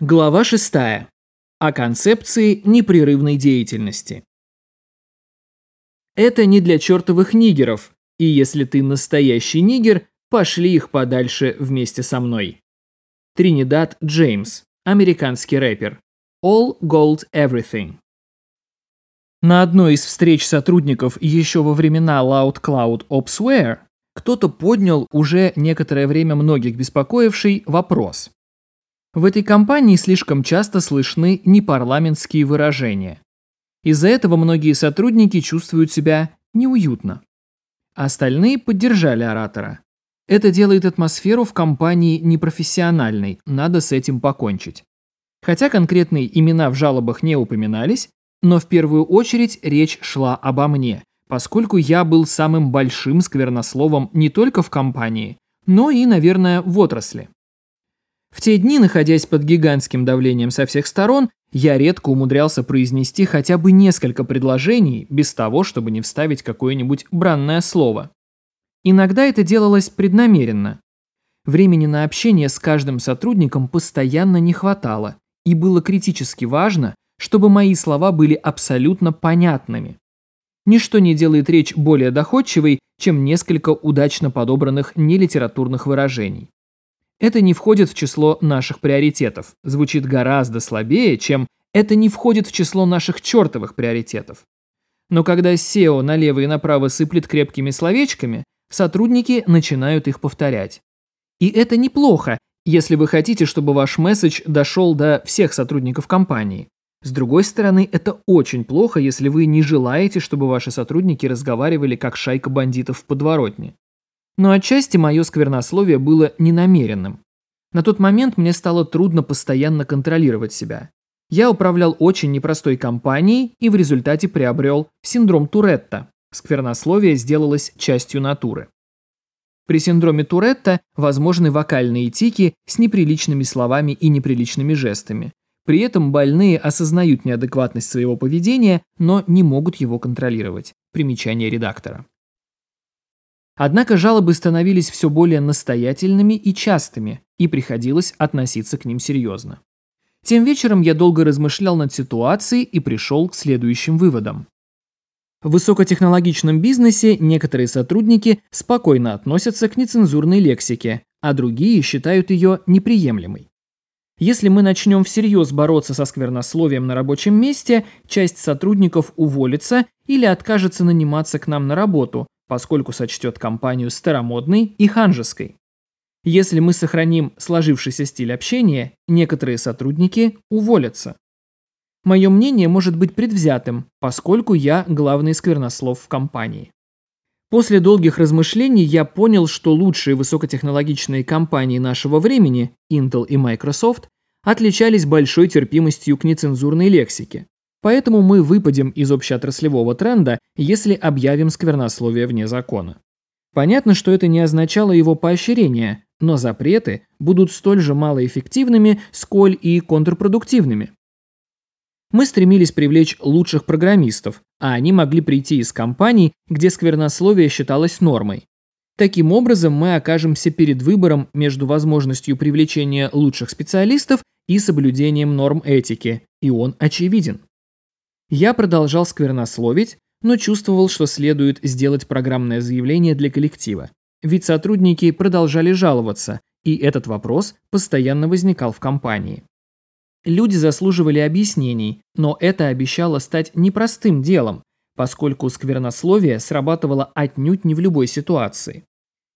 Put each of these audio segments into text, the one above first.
Глава 6. О концепции непрерывной деятельности. Это не для чертовых нигеров, и если ты настоящий нигер, пошли их подальше вместе со мной. Тринидад Джеймс, американский рэпер. All Gold Everything. На одной из встреч сотрудников еще во времена Loud Cloud Opsware кто-то поднял уже некоторое время многих беспокоивший вопрос – в этой компании слишком часто слышны непарламентские выражения. Из-за этого многие сотрудники чувствуют себя неуютно. Остальные поддержали оратора. Это делает атмосферу в компании непрофессиональной, надо с этим покончить. Хотя конкретные имена в жалобах не упоминались, но в первую очередь речь шла обо мне, поскольку я был самым большим сквернословом не только в компании, но и, наверное, в отрасли. В те дни, находясь под гигантским давлением со всех сторон, я редко умудрялся произнести хотя бы несколько предложений без того, чтобы не вставить какое-нибудь бранное слово. Иногда это делалось преднамеренно. Времени на общение с каждым сотрудником постоянно не хватало, и было критически важно, чтобы мои слова были абсолютно понятными. Ничто не делает речь более доходчивой, чем несколько удачно подобранных нелитературных выражений. Это не входит в число наших приоритетов. Звучит гораздо слабее, чем это не входит в число наших чертовых приоритетов. Но когда SEO налево и направо сыплет крепкими словечками, сотрудники начинают их повторять. И это неплохо, если вы хотите, чтобы ваш месседж дошел до всех сотрудников компании. С другой стороны, это очень плохо, если вы не желаете, чтобы ваши сотрудники разговаривали как шайка бандитов в подворотне. Но отчасти мое сквернословие было ненамеренным. На тот момент мне стало трудно постоянно контролировать себя. Я управлял очень непростой компанией и в результате приобрел синдром Туретта. Сквернословие сделалось частью натуры. При синдроме Туретта возможны вокальные тики с неприличными словами и неприличными жестами. При этом больные осознают неадекватность своего поведения, но не могут его контролировать. Примечание редактора. Однако жалобы становились все более настоятельными и частыми, и приходилось относиться к ним серьезно. Тем вечером я долго размышлял над ситуацией и пришел к следующим выводам. В высокотехнологичном бизнесе некоторые сотрудники спокойно относятся к нецензурной лексике, а другие считают ее неприемлемой. Если мы начнем всерьез бороться со сквернословием на рабочем месте, часть сотрудников уволится или откажется наниматься к нам на работу, поскольку сочтет компанию старомодной и ханжеской. Если мы сохраним сложившийся стиль общения, некоторые сотрудники уволятся. Мое мнение может быть предвзятым, поскольку я главный сквернослов в компании. После долгих размышлений я понял, что лучшие высокотехнологичные компании нашего времени, Intel и Microsoft, отличались большой терпимостью к нецензурной лексике. Поэтому мы выпадем из общеотраслевого тренда, если объявим сквернословие вне закона. Понятно, что это не означало его поощрение, но запреты будут столь же малоэффективными, сколь и контрпродуктивными. Мы стремились привлечь лучших программистов, а они могли прийти из компаний, где сквернословие считалось нормой. Таким образом, мы окажемся перед выбором между возможностью привлечения лучших специалистов и соблюдением норм этики, и он очевиден. Я продолжал сквернословить, но чувствовал, что следует сделать программное заявление для коллектива. Ведь сотрудники продолжали жаловаться, и этот вопрос постоянно возникал в компании. Люди заслуживали объяснений, но это обещало стать непростым делом, поскольку сквернословие срабатывало отнюдь не в любой ситуации.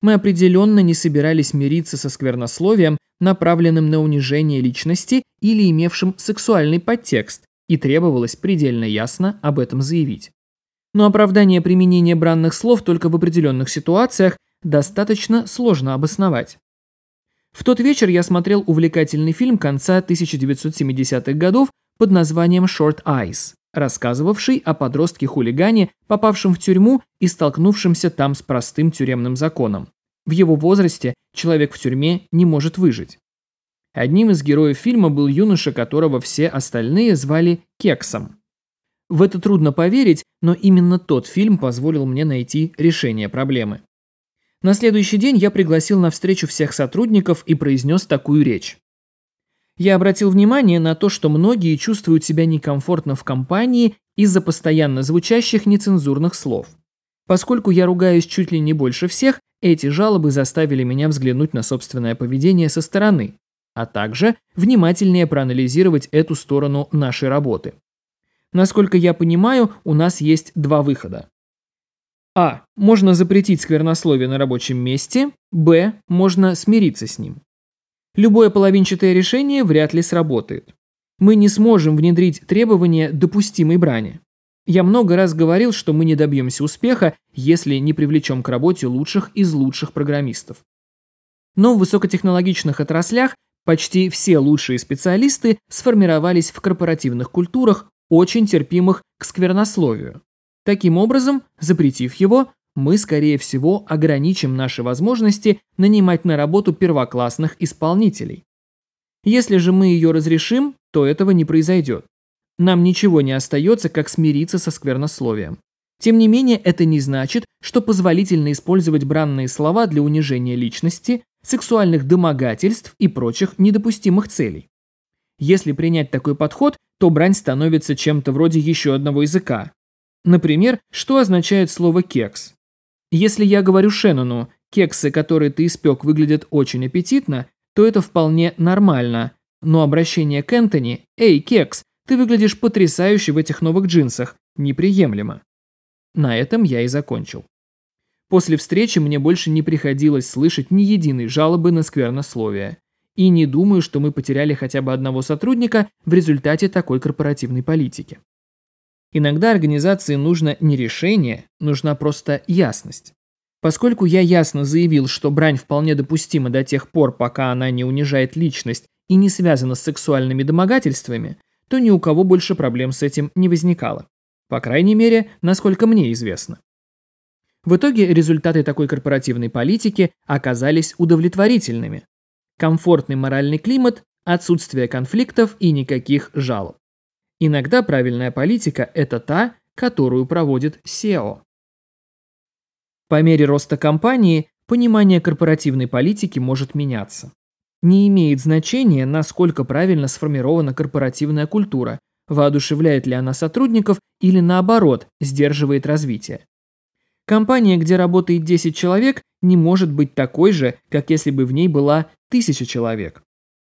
Мы определенно не собирались мириться со сквернословием, направленным на унижение личности или имевшим сексуальный подтекст, и требовалось предельно ясно об этом заявить. Но оправдание применения бранных слов только в определенных ситуациях достаточно сложно обосновать. В тот вечер я смотрел увлекательный фильм конца 1970-х годов под названием Short Eyes, рассказывавший о подростке-хулигане, попавшем в тюрьму и столкнувшемся там с простым тюремным законом. В его возрасте человек в тюрьме не может выжить. Одним из героев фильма был юноша, которого все остальные звали Кексом. В это трудно поверить, но именно тот фильм позволил мне найти решение проблемы. На следующий день я пригласил на встречу всех сотрудников и произнес такую речь. Я обратил внимание на то, что многие чувствуют себя некомфортно в компании из-за постоянно звучащих нецензурных слов. Поскольку я ругаюсь чуть ли не больше всех, эти жалобы заставили меня взглянуть на собственное поведение со стороны, а также внимательнее проанализировать эту сторону нашей работы. Насколько я понимаю, у нас есть два выхода. А. Можно запретить сквернословие на рабочем месте. Б. Можно смириться с ним. Любое половинчатое решение вряд ли сработает. Мы не сможем внедрить требования допустимой брани. Я много раз говорил, что мы не добьемся успеха, если не привлечем к работе лучших из лучших программистов. Но в высокотехнологичных отраслях почти все лучшие специалисты сформировались в корпоративных культурах, очень терпимых к сквернословию. Таким образом, запретив его, мы, скорее всего, ограничим наши возможности нанимать на работу первоклассных исполнителей. Если же мы ее разрешим, то этого не произойдет. Нам ничего не остается, как смириться со сквернословием. Тем не менее, это не значит, что позволительно использовать бранные слова для унижения личности, сексуальных домогательств и прочих недопустимых целей. Если принять такой подход, то брань становится чем-то вроде еще одного языка. Например, что означает слово «кекс»? Если я говорю Шеннону, кексы, которые ты испек, выглядят очень аппетитно, то это вполне нормально. Но обращение к Энтони «Эй, кекс, ты выглядишь потрясающе в этих новых джинсах» неприемлемо. На этом я и закончил. После встречи мне больше не приходилось слышать ни единой жалобы на сквернословие. И не думаю, что мы потеряли хотя бы одного сотрудника в результате такой корпоративной политики. Иногда организации нужно не решение, нужна просто ясность. Поскольку я ясно заявил, что брань вполне допустима до тех пор, пока она не унижает личность и не связана с сексуальными домогательствами, то ни у кого больше проблем с этим не возникало. По крайней мере, насколько мне известно. В итоге результаты такой корпоративной политики оказались удовлетворительными. Комфортный моральный климат, отсутствие конфликтов и никаких жалоб. Иногда правильная политика – это та, которую проводит SEO. По мере роста компании понимание корпоративной политики может меняться. Не имеет значения, насколько правильно сформирована корпоративная культура, воодушевляет ли она сотрудников или наоборот, сдерживает развитие. Компания, где работает 10 человек, не может быть такой же, как если бы в ней была 1000 человек.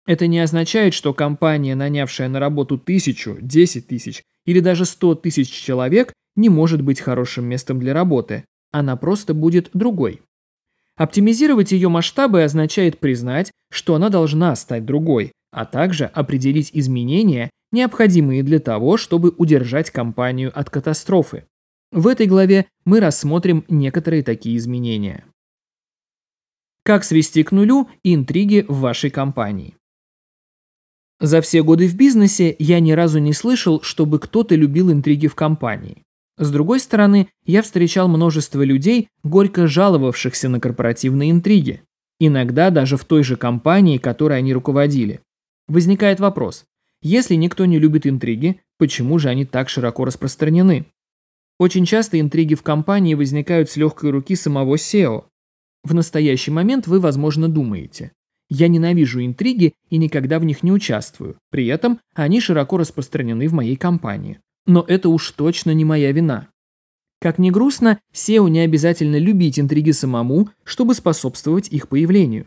Это не означает, что компания, нанявшая на работу тысячу, десять тысяч или даже сто тысяч человек, не может быть хорошим местом для работы. Она просто будет другой. Оптимизировать ее масштабы означает признать, что она должна стать другой, а также определить изменения, необходимые для того, чтобы удержать компанию от катастрофы. В этой главе мы рассмотрим некоторые такие изменения. Как свести к нулю интриги в вашей компании? За все годы в бизнесе я ни разу не слышал, чтобы кто-то любил интриги в компании. С другой стороны, я встречал множество людей, горько жаловавшихся на корпоративные интриги. Иногда даже в той же компании, которой они руководили. Возникает вопрос, если никто не любит интриги, почему же они так широко распространены? Очень часто интриги в компании возникают с легкой руки самого SEO. В настоящий момент вы, возможно, думаете, я ненавижу интриги и никогда в них не участвую. При этом они широко распространены в моей компании. Но это уж точно не моя вина. Как ни грустно, SEO не обязательно любить интриги самому, чтобы способствовать их появлению.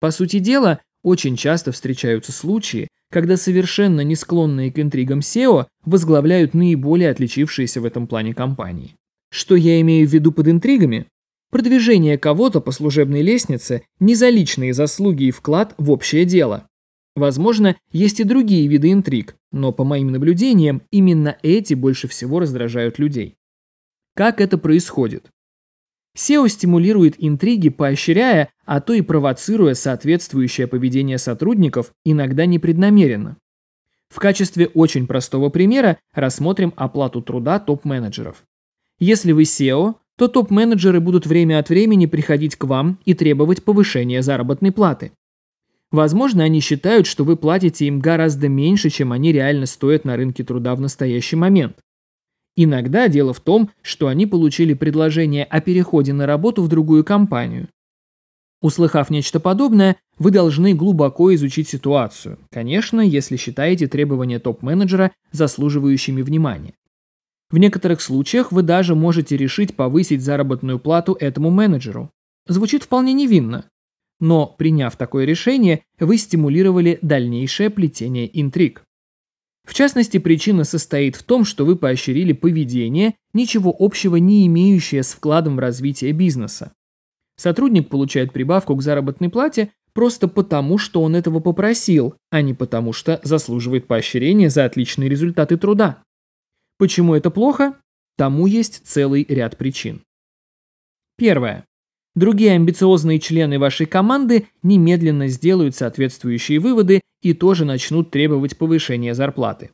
По сути дела, очень часто встречаются случаи, когда совершенно не склонные к интригам SEO возглавляют наиболее отличившиеся в этом плане компании. Что я имею в виду под интригами? Продвижение кого-то по служебной лестнице не за личные заслуги и вклад в общее дело. Возможно, есть и другие виды интриг, но по моим наблюдениям, именно эти больше всего раздражают людей. Как это происходит? SEO стимулирует интриги, поощряя, а то и провоцируя соответствующее поведение сотрудников, иногда непреднамеренно. В качестве очень простого примера рассмотрим оплату труда топ-менеджеров. Если вы SEO, то топ-менеджеры будут время от времени приходить к вам и требовать повышения заработной платы. Возможно, они считают, что вы платите им гораздо меньше, чем они реально стоят на рынке труда в настоящий момент. Иногда дело в том, что они получили предложение о переходе на работу в другую компанию. Услыхав нечто подобное, вы должны глубоко изучить ситуацию, конечно, если считаете требования топ-менеджера заслуживающими внимания. В некоторых случаях вы даже можете решить повысить заработную плату этому менеджеру. Звучит вполне невинно. Но, приняв такое решение, вы стимулировали дальнейшее плетение интриг. В частности, причина состоит в том, что вы поощрили поведение, ничего общего не имеющее с вкладом в развитие бизнеса. Сотрудник получает прибавку к заработной плате просто потому, что он этого попросил, а не потому, что заслуживает поощрения за отличные результаты труда. Почему это плохо? Тому есть целый ряд причин. Первое. Другие амбициозные члены вашей команды немедленно сделают соответствующие выводы и тоже начнут требовать повышения зарплаты.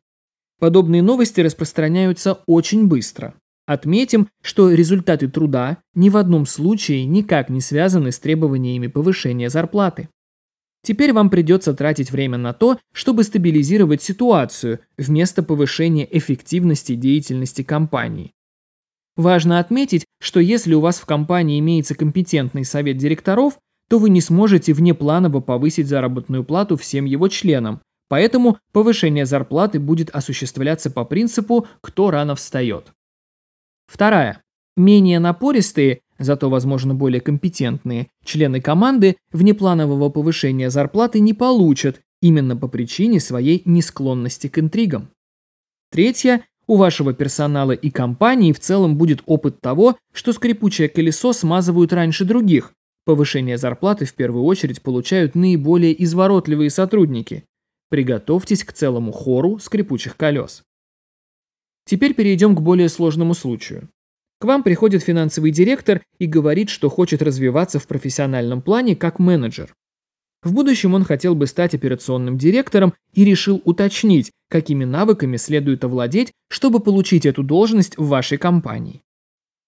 Подобные новости распространяются очень быстро. Отметим, что результаты труда ни в одном случае никак не связаны с требованиями повышения зарплаты. Теперь вам придется тратить время на то, чтобы стабилизировать ситуацию вместо повышения эффективности деятельности компании. Важно отметить, что если у вас в компании имеется компетентный совет директоров, то вы не сможете внепланово повысить заработную плату всем его членам, поэтому повышение зарплаты будет осуществляться по принципу «кто рано встает». Вторая. Менее напористые, зато, возможно, более компетентные члены команды внепланового повышения зарплаты не получат именно по причине своей несклонности к интригам. Третья у вашего персонала и компании в целом будет опыт того, что скрипучее колесо смазывают раньше других. Повышение зарплаты в первую очередь получают наиболее изворотливые сотрудники. Приготовьтесь к целому хору скрипучих колес. Теперь перейдем к более сложному случаю. К вам приходит финансовый директор и говорит, что хочет развиваться в профессиональном плане как менеджер. В будущем он хотел бы стать операционным директором и решил уточнить, какими навыками следует овладеть, чтобы получить эту должность в вашей компании.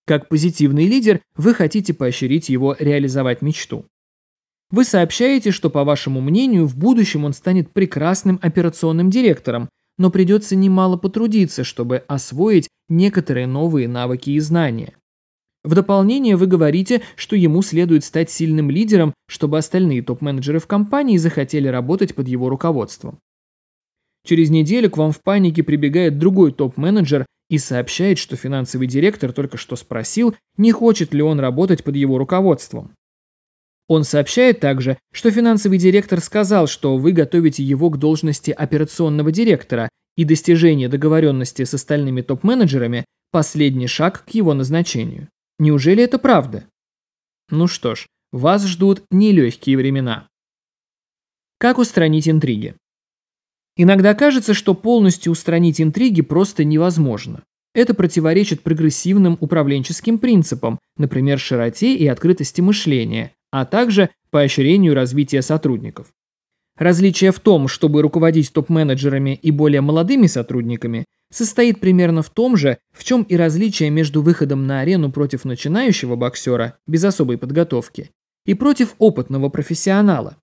Как позитивный лидер, вы хотите поощрить его реализовать мечту. Вы сообщаете, что, по вашему мнению, в будущем он станет прекрасным операционным директором, но придется немало потрудиться, чтобы освоить некоторые новые навыки и знания. В дополнение вы говорите, что ему следует стать сильным лидером, чтобы остальные топ-менеджеры в компании захотели работать под его руководством. Через неделю к вам в панике прибегает другой топ-менеджер и сообщает, что финансовый директор только что спросил, не хочет ли он работать под его руководством. Он сообщает также, что финансовый директор сказал, что вы готовите его к должности операционного директора, и достижение договоренности с остальными топ-менеджерами – последний шаг к его назначению. Неужели это правда? Ну что ж, вас ждут нелегкие времена. Как устранить интриги? Иногда кажется, что полностью устранить интриги просто невозможно. Это противоречит прогрессивным управленческим принципам, например, широте и открытости мышления, а также поощрению развития сотрудников. Различие в том, чтобы руководить топ-менеджерами и более молодыми сотрудниками, состоит примерно в том же, в чем и различие между выходом на арену против начинающего боксера без особой подготовки и против опытного профессионала.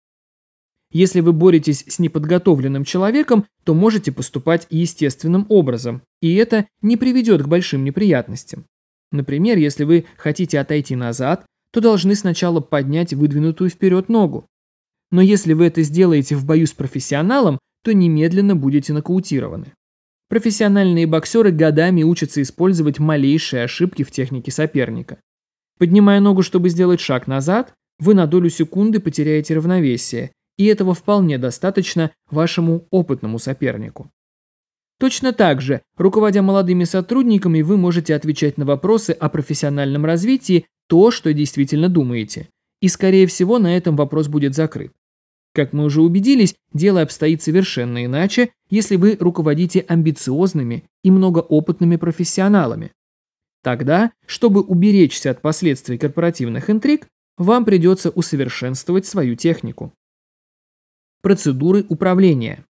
Если вы боретесь с неподготовленным человеком, то можете поступать естественным образом, и это не приведет к большим неприятностям. Например, если вы хотите отойти назад, то должны сначала поднять выдвинутую вперед ногу. Но если вы это сделаете в бою с профессионалом, то немедленно будете нокаутированы. Профессиональные боксеры годами учатся использовать малейшие ошибки в технике соперника. Поднимая ногу, чтобы сделать шаг назад, вы на долю секунды потеряете равновесие, и этого вполне достаточно вашему опытному сопернику. Точно так же, руководя молодыми сотрудниками, вы можете отвечать на вопросы о профессиональном развитии то, что действительно думаете. И, скорее всего, на этом вопрос будет закрыт. Как мы уже убедились, дело обстоит совершенно иначе, если вы руководите амбициозными и многоопытными профессионалами. Тогда, чтобы уберечься от последствий корпоративных интриг, вам придется усовершенствовать свою технику. Процедуры управления.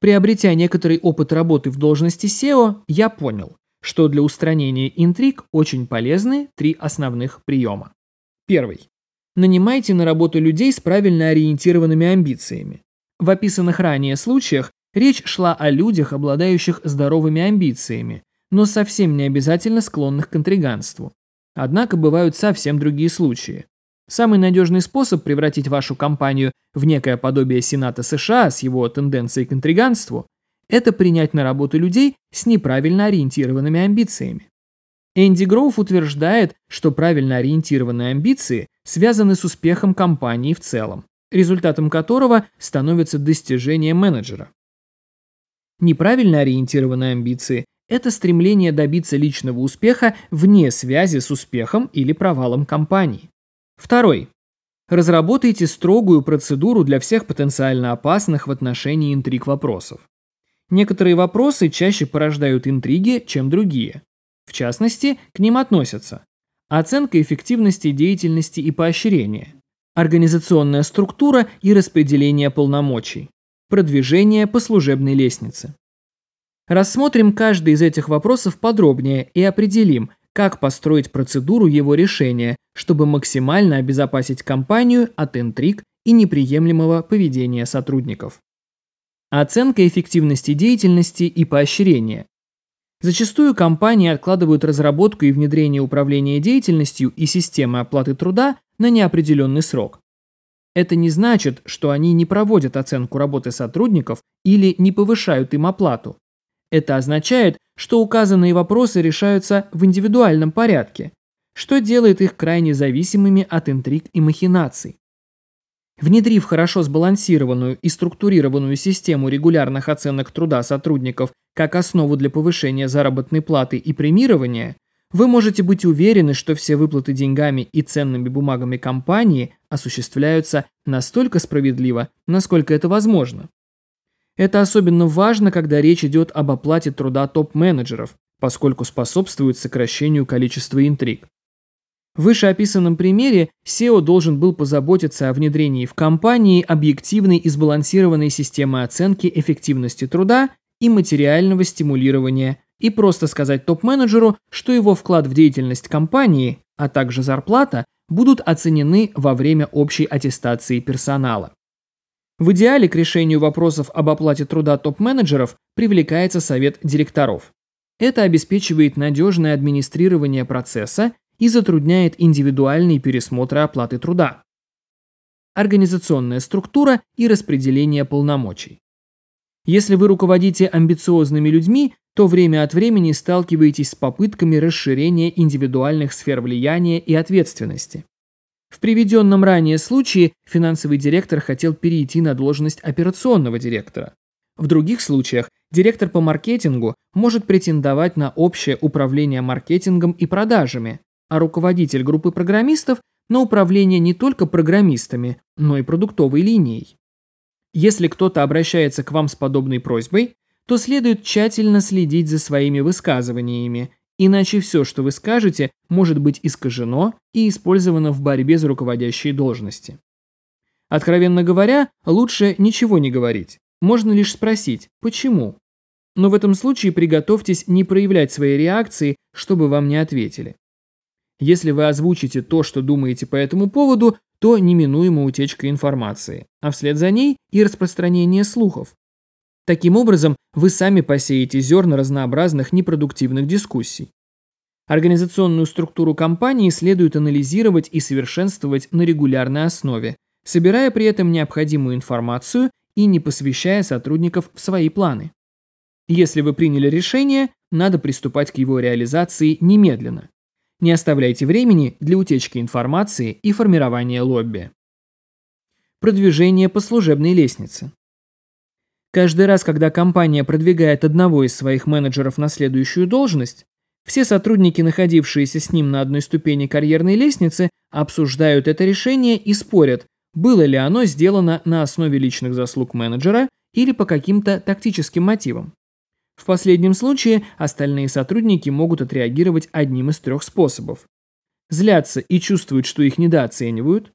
Приобретя некоторый опыт работы в должности SEO, я понял, что для устранения интриг очень полезны три основных приема. Первый. Нанимайте на работу людей с правильно ориентированными амбициями. В описанных ранее случаях речь шла о людях, обладающих здоровыми амбициями, но совсем не обязательно склонных к интриганству. Однако бывают совсем другие случаи. Самый надежный способ превратить вашу компанию в некое подобие Сената США с его тенденцией к интриганству – это принять на работу людей с неправильно ориентированными амбициями. Энди Гроув утверждает, что правильно ориентированные амбиции связаны с успехом компании в целом, результатом которого становится достижение менеджера. Неправильно ориентированные амбиции – это стремление добиться личного успеха вне связи с успехом или провалом компании. Второй. Разработайте строгую процедуру для всех потенциально опасных в отношении интриг вопросов. Некоторые вопросы чаще порождают интриги, чем другие. В частности, к ним относятся оценка эффективности деятельности и поощрения, организационная структура и распределение полномочий, продвижение по служебной лестнице. Рассмотрим каждый из этих вопросов подробнее и определим, как построить процедуру его решения, чтобы максимально обезопасить компанию от интриг и неприемлемого поведения сотрудников. Оценка эффективности деятельности и поощрения. Зачастую компании откладывают разработку и внедрение управления деятельностью и системы оплаты труда на неопределенный срок. Это не значит, что они не проводят оценку работы сотрудников или не повышают им оплату. Это означает, что указанные вопросы решаются в индивидуальном порядке, что делает их крайне зависимыми от интриг и махинаций. Внедрив хорошо сбалансированную и структурированную систему регулярных оценок труда сотрудников как основу для повышения заработной платы и премирования, вы можете быть уверены, что все выплаты деньгами и ценными бумагами компании осуществляются настолько справедливо, насколько это возможно. Это особенно важно, когда речь идет об оплате труда топ-менеджеров, поскольку способствует сокращению количества интриг. В вышеописанном примере SEO должен был позаботиться о внедрении в компании объективной и сбалансированной системы оценки эффективности труда и материального стимулирования и просто сказать топ-менеджеру, что его вклад в деятельность компании, а также зарплата будут оценены во время общей аттестации персонала. В идеале к решению вопросов об оплате труда топ-менеджеров привлекается совет директоров. Это обеспечивает надежное администрирование процесса и затрудняет индивидуальные пересмотры оплаты труда. Организационная структура и распределение полномочий. Если вы руководите амбициозными людьми, то время от времени сталкиваетесь с попытками расширения индивидуальных сфер влияния и ответственности. В приведенном ранее случае финансовый директор хотел перейти на должность операционного директора. В других случаях директор по маркетингу может претендовать на общее управление маркетингом и продажами, а руководитель группы программистов на управление не только программистами, но и продуктовой линией. Если кто-то обращается к вам с подобной просьбой, то следует тщательно следить за своими высказываниями Иначе все, что вы скажете, может быть искажено и использовано в борьбе за руководящие должности. Откровенно говоря, лучше ничего не говорить. Можно лишь спросить «почему?». Но в этом случае приготовьтесь не проявлять свои реакции, чтобы вам не ответили. Если вы озвучите то, что думаете по этому поводу, то неминуема утечка информации, а вслед за ней и распространение слухов. Таким образом, вы сами посеете зерна разнообразных непродуктивных дискуссий. Организационную структуру компании следует анализировать и совершенствовать на регулярной основе, собирая при этом необходимую информацию и не посвящая сотрудников в свои планы. Если вы приняли решение, надо приступать к его реализации немедленно. Не оставляйте времени для утечки информации и формирования лобби. Продвижение по служебной лестнице. Каждый раз, когда компания продвигает одного из своих менеджеров на следующую должность, все сотрудники, находившиеся с ним на одной ступени карьерной лестницы, обсуждают это решение и спорят, было ли оно сделано на основе личных заслуг менеджера или по каким-то тактическим мотивам. В последнем случае остальные сотрудники могут отреагировать одним из трех способов. Злятся и чувствуют, что их недооценивают,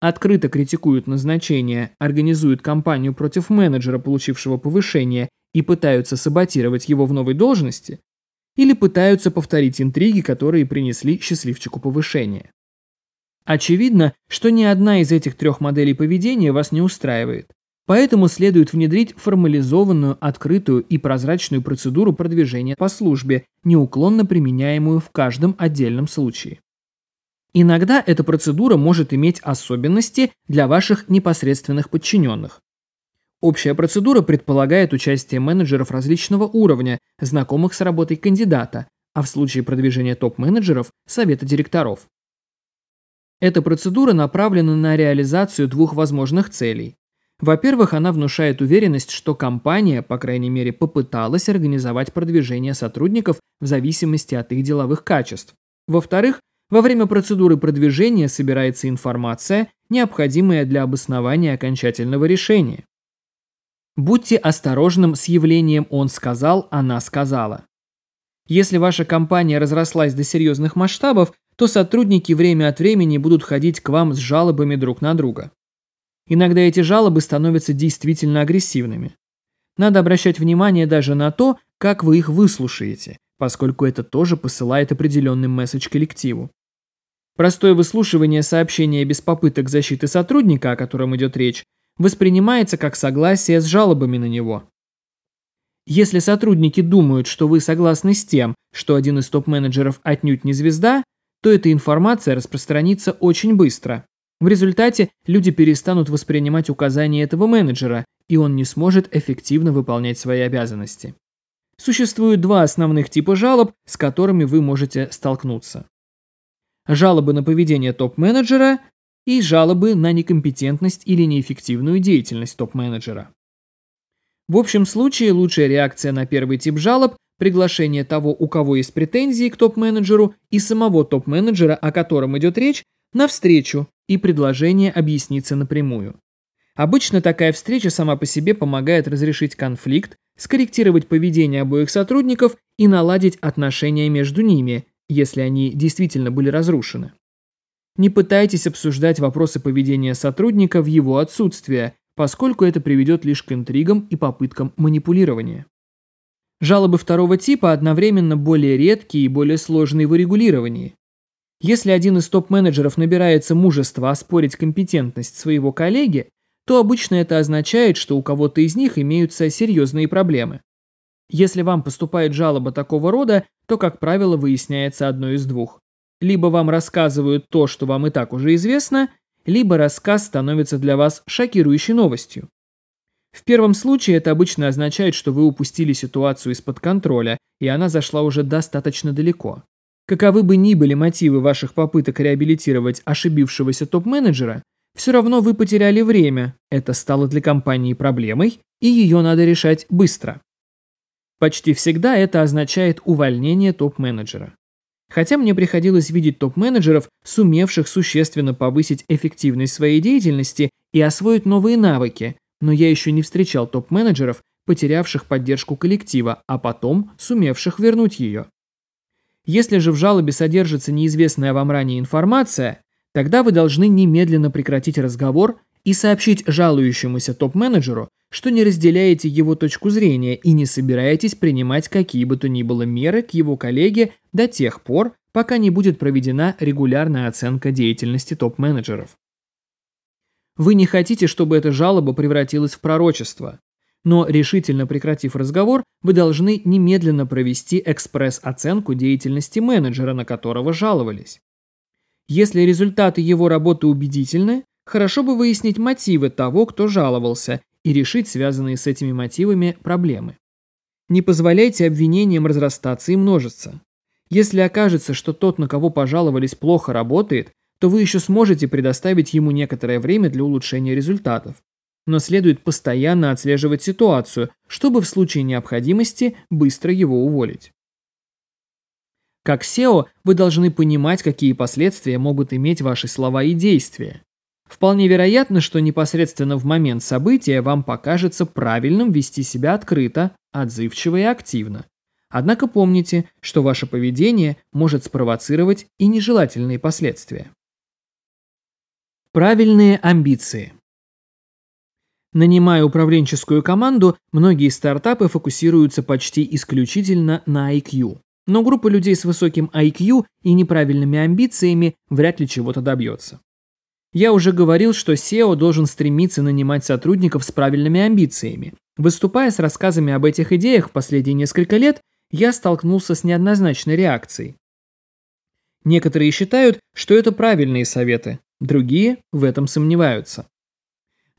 открыто критикуют назначение, организуют кампанию против менеджера, получившего повышение, и пытаются саботировать его в новой должности, или пытаются повторить интриги, которые принесли счастливчику повышение. Очевидно, что ни одна из этих трех моделей поведения вас не устраивает, поэтому следует внедрить формализованную, открытую и прозрачную процедуру продвижения по службе, неуклонно применяемую в каждом отдельном случае. Иногда эта процедура может иметь особенности для ваших непосредственных подчиненных. Общая процедура предполагает участие менеджеров различного уровня, знакомых с работой кандидата, а в случае продвижения топ-менеджеров – совета директоров. Эта процедура направлена на реализацию двух возможных целей. Во-первых, она внушает уверенность, что компания, по крайней мере, попыталась организовать продвижение сотрудников в зависимости от их деловых качеств. Во-вторых, во время процедуры продвижения собирается информация, необходимая для обоснования окончательного решения. Будьте осторожным с явлением «он сказал», «она сказала». Если ваша компания разрослась до серьезных масштабов, то сотрудники время от времени будут ходить к вам с жалобами друг на друга. Иногда эти жалобы становятся действительно агрессивными. Надо обращать внимание даже на то, как вы их выслушаете, поскольку это тоже посылает определенный месседж коллективу. Простое выслушивание сообщения без попыток защиты сотрудника, о котором идет речь, воспринимается как согласие с жалобами на него. Если сотрудники думают, что вы согласны с тем, что один из топ-менеджеров отнюдь не звезда, то эта информация распространится очень быстро. В результате люди перестанут воспринимать указания этого менеджера, и он не сможет эффективно выполнять свои обязанности. Существует два основных типа жалоб, с которыми вы можете столкнуться. Жалобы на поведение топ-менеджера и жалобы на некомпетентность или неэффективную деятельность топ-менеджера. В общем случае лучшая реакция на первый тип жалоб – приглашение того, у кого есть претензии к топ-менеджеру, и самого топ-менеджера, о котором идет речь, на встречу и предложение объясниться напрямую. Обычно такая встреча сама по себе помогает разрешить конфликт, скорректировать поведение обоих сотрудников и наладить отношения между ними, если они действительно были разрушены. Не пытайтесь обсуждать вопросы поведения сотрудника в его отсутствие, поскольку это приведет лишь к интригам и попыткам манипулирования. Жалобы второго типа одновременно более редкие и более сложные в урегулировании. Если один из топ-менеджеров набирается мужества оспорить компетентность своего коллеги, то обычно это означает, что у кого-то из них имеются серьезные проблемы. Если вам поступает жалоба такого рода, то, как правило, выясняется одно из двух. Либо вам рассказывают то, что вам и так уже известно, либо рассказ становится для вас шокирующей новостью. В первом случае это обычно означает, что вы упустили ситуацию из-под контроля, и она зашла уже достаточно далеко. Каковы бы ни были мотивы ваших попыток реабилитировать ошибившегося топ-менеджера, все равно вы потеряли время, это стало для компании проблемой, и ее надо решать быстро. Почти всегда это означает увольнение топ-менеджера. Хотя мне приходилось видеть топ-менеджеров, сумевших существенно повысить эффективность своей деятельности и освоить новые навыки, но я еще не встречал топ-менеджеров, потерявших поддержку коллектива, а потом сумевших вернуть ее. Если же в жалобе содержится неизвестная вам ранее информация, тогда вы должны немедленно прекратить разговор и сообщить жалующемуся топ-менеджеру, что не разделяете его точку зрения и не собираетесь принимать какие бы то ни было меры к его коллеге до тех пор, пока не будет проведена регулярная оценка деятельности топ-менеджеров. Вы не хотите, чтобы эта жалоба превратилась в пророчество, но решительно прекратив разговор, вы должны немедленно провести экспресс-оценку деятельности менеджера, на которого жаловались. Если результаты его работы убедительны, хорошо бы выяснить мотивы того, кто жаловался, и решить связанные с этими мотивами проблемы. Не позволяйте обвинениям разрастаться и множиться. Если окажется, что тот, на кого пожаловались, плохо работает, то вы еще сможете предоставить ему некоторое время для улучшения результатов. Но следует постоянно отслеживать ситуацию, чтобы в случае необходимости быстро его уволить. Как SEO вы должны понимать, какие последствия могут иметь ваши слова и действия. Вполне вероятно, что непосредственно в момент события вам покажется правильным вести себя открыто, отзывчиво и активно. Однако помните, что ваше поведение может спровоцировать и нежелательные последствия. Правильные амбиции. Нанимая управленческую команду, многие стартапы фокусируются почти исключительно на IQ. Но группа людей с высоким IQ и неправильными амбициями вряд ли чего-то добьется. Я уже говорил, что SEO должен стремиться нанимать сотрудников с правильными амбициями. Выступая с рассказами об этих идеях в последние несколько лет, я столкнулся с неоднозначной реакцией. Некоторые считают, что это правильные советы, другие в этом сомневаются.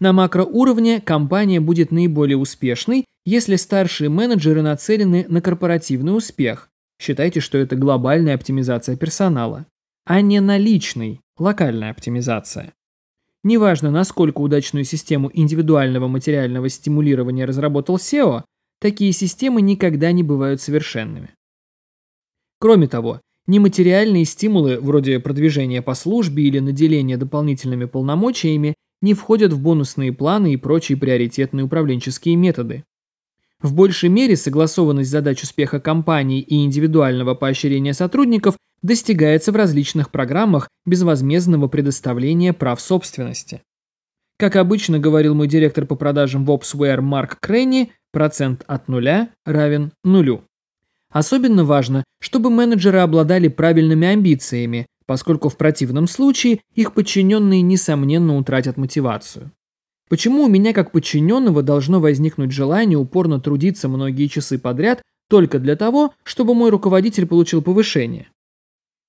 На макроуровне компания будет наиболее успешной, если старшие менеджеры нацелены на корпоративный успех. Считайте, что это глобальная оптимизация персонала, а не на личный, локальная оптимизация. Неважно, насколько удачную систему индивидуального материального стимулирования разработал SEO, такие системы никогда не бывают совершенными. Кроме того, нематериальные стимулы, вроде продвижения по службе или наделения дополнительными полномочиями, не входят в бонусные планы и прочие приоритетные управленческие методы. В большей мере согласованность задач успеха компании и индивидуального поощрения сотрудников достигается в различных программах безвозмездного предоставления прав собственности. Как обычно говорил мой директор по продажам в Opsware Марк Кренни, процент от нуля равен нулю. Особенно важно, чтобы менеджеры обладали правильными амбициями, поскольку в противном случае их подчиненные несомненно утратят мотивацию. Почему у меня как подчиненного должно возникнуть желание упорно трудиться многие часы подряд только для того, чтобы мой руководитель получил повышение?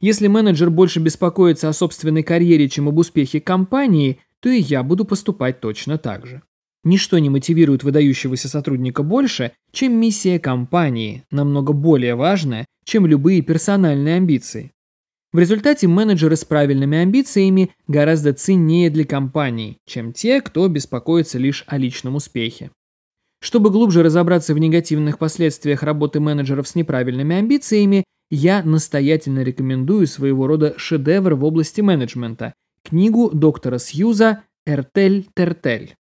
Если менеджер больше беспокоится о собственной карьере, чем об успехе компании, то и я буду поступать точно так же. Ничто не мотивирует выдающегося сотрудника больше, чем миссия компании, намного более важная, чем любые персональные амбиции. В результате менеджеры с правильными амбициями гораздо ценнее для компании, чем те, кто беспокоится лишь о личном успехе. Чтобы глубже разобраться в негативных последствиях работы менеджеров с неправильными амбициями, я настоятельно рекомендую своего рода шедевр в области менеджмента – книгу доктора Сьюза «Эртель Тертель».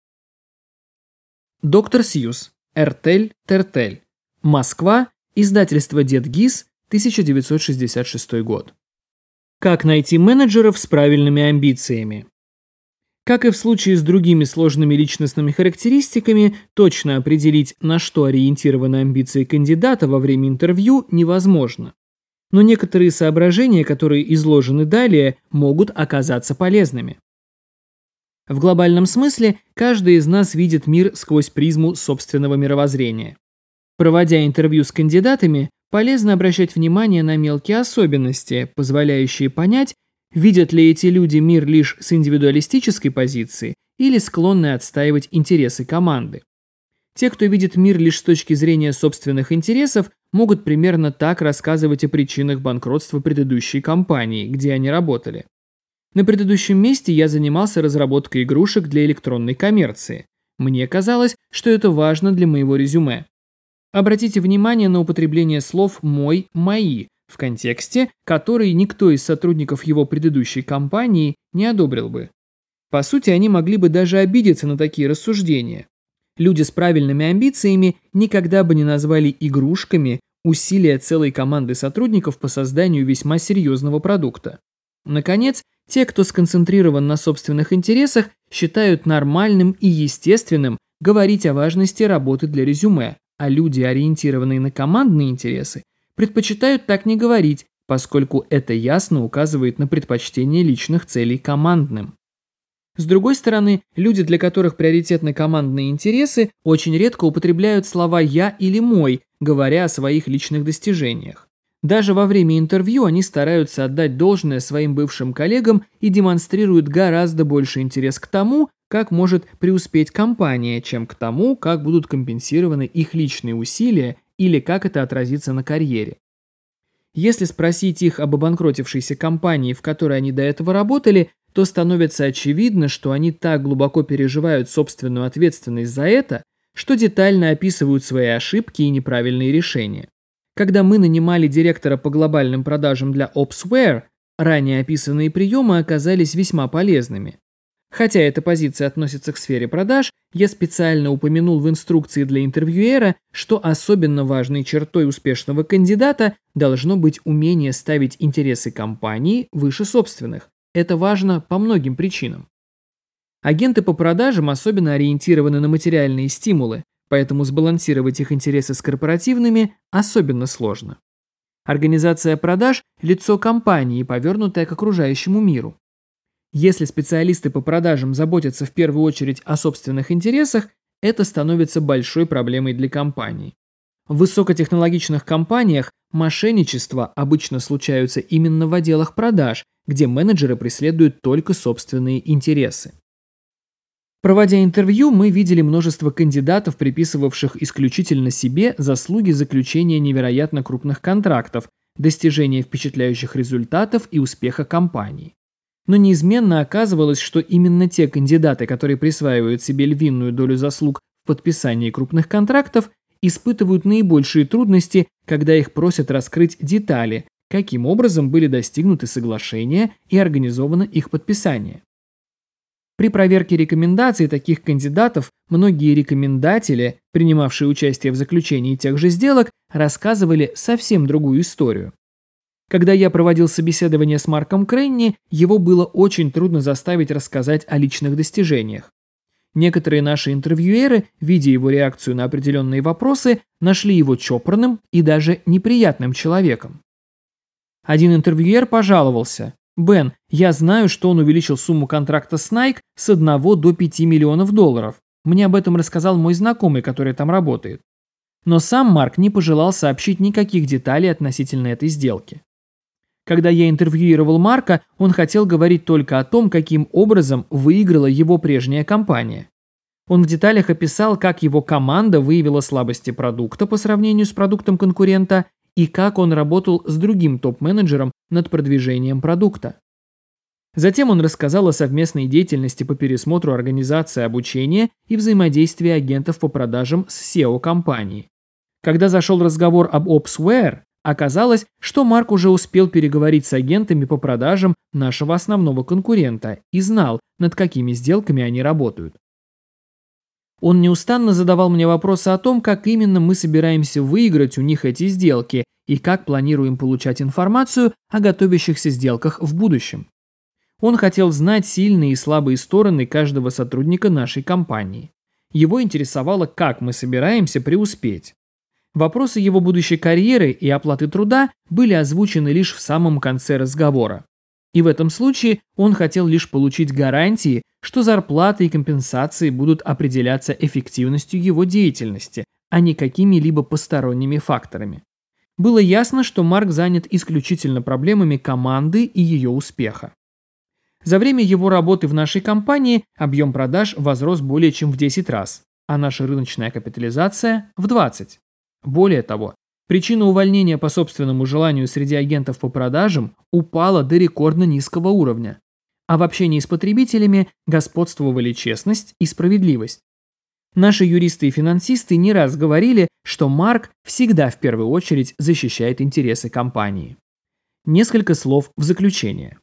Доктор Сьюз, Эртель Тертель. Москва, издательство Дед Гиз, 1966 год. Как найти менеджеров с правильными амбициями? Как и в случае с другими сложными личностными характеристиками, точно определить, на что ориентированы амбиции кандидата во время интервью, невозможно. Но некоторые соображения, которые изложены далее, могут оказаться полезными. В глобальном смысле каждый из нас видит мир сквозь призму собственного мировоззрения. Проводя интервью с кандидатами, Полезно обращать внимание на мелкие особенности, позволяющие понять, видят ли эти люди мир лишь с индивидуалистической позиции или склонны отстаивать интересы команды. Те, кто видит мир лишь с точки зрения собственных интересов, могут примерно так рассказывать о причинах банкротства предыдущей компании, где они работали. На предыдущем месте я занимался разработкой игрушек для электронной коммерции. Мне казалось, что это важно для моего резюме. Обратите внимание на употребление слов «мой», «мои» в контексте, который никто из сотрудников его предыдущей компании не одобрил бы. По сути, они могли бы даже обидеться на такие рассуждения. Люди с правильными амбициями никогда бы не назвали игрушками усилия целой команды сотрудников по созданию весьма серьезного продукта. Наконец, те, кто сконцентрирован на собственных интересах, считают нормальным и естественным говорить о важности работы для резюме, а люди, ориентированные на командные интересы, предпочитают так не говорить, поскольку это ясно указывает на предпочтение личных целей командным. С другой стороны, люди, для которых приоритетны командные интересы, очень редко употребляют слова «я» или «мой», говоря о своих личных достижениях. Даже во время интервью они стараются отдать должное своим бывшим коллегам и демонстрируют гораздо больше интерес к тому, как может преуспеть компания, чем к тому, как будут компенсированы их личные усилия или как это отразится на карьере. Если спросить их об обанкротившейся компании, в которой они до этого работали, то становится очевидно, что они так глубоко переживают собственную ответственность за это, что детально описывают свои ошибки и неправильные решения. Когда мы нанимали директора по глобальным продажам для Opsware, ранее описанные приемы оказались весьма полезными. Хотя эта позиция относится к сфере продаж, я специально упомянул в инструкции для интервьюера, что особенно важной чертой успешного кандидата должно быть умение ставить интересы компании выше собственных. Это важно по многим причинам. Агенты по продажам особенно ориентированы на материальные стимулы, поэтому сбалансировать их интересы с корпоративными особенно сложно. Организация продаж – лицо компании, повернутое к окружающему миру. Если специалисты по продажам заботятся в первую очередь о собственных интересах, это становится большой проблемой для компании. В высокотехнологичных компаниях мошенничества обычно случаются именно в отделах продаж, где менеджеры преследуют только собственные интересы. Проводя интервью, мы видели множество кандидатов, приписывавших исключительно себе заслуги заключения невероятно крупных контрактов, достижения впечатляющих результатов и успеха компании. Но неизменно оказывалось, что именно те кандидаты, которые присваивают себе львиную долю заслуг в подписании крупных контрактов, испытывают наибольшие трудности, когда их просят раскрыть детали, каким образом были достигнуты соглашения и организовано их подписание. При проверке рекомендаций таких кандидатов многие рекомендатели, принимавшие участие в заключении тех же сделок, рассказывали совсем другую историю. Когда я проводил собеседование с Марком Кренни, его было очень трудно заставить рассказать о личных достижениях. Некоторые наши интервьюеры, видя его реакцию на определенные вопросы, нашли его чопорным и даже неприятным человеком. Один интервьюер пожаловался. «Бен, я знаю, что он увеличил сумму контракта с Nike с 1 до 5 миллионов долларов. Мне об этом рассказал мой знакомый, который там работает. Но сам Марк не пожелал сообщить никаких деталей относительно этой сделки. Когда я интервьюировал Марка, он хотел говорить только о том, каким образом выиграла его прежняя компания. Он в деталях описал, как его команда выявила слабости продукта по сравнению с продуктом конкурента и как он работал с другим топ-менеджером над продвижением продукта. Затем он рассказал о совместной деятельности по пересмотру организации обучения и взаимодействия агентов по продажам с SEO-компанией. Когда зашел разговор об OpsWare, Оказалось, что Марк уже успел переговорить с агентами по продажам нашего основного конкурента и знал, над какими сделками они работают. Он неустанно задавал мне вопросы о том, как именно мы собираемся выиграть у них эти сделки и как планируем получать информацию о готовящихся сделках в будущем. Он хотел знать сильные и слабые стороны каждого сотрудника нашей компании. Его интересовало, как мы собираемся преуспеть. Вопросы его будущей карьеры и оплаты труда были озвучены лишь в самом конце разговора. И в этом случае он хотел лишь получить гарантии, что зарплаты и компенсации будут определяться эффективностью его деятельности, а не какими-либо посторонними факторами. Было ясно, что Марк занят исключительно проблемами команды и ее успеха. За время его работы в нашей компании объем продаж возрос более чем в 10 раз, а наша рыночная капитализация – в 20. Более того, причина увольнения по собственному желанию среди агентов по продажам упала до рекордно низкого уровня. А в общении с потребителями господствовали честность и справедливость. Наши юристы и финансисты не раз говорили, что Марк всегда в первую очередь защищает интересы компании. Несколько слов в заключение.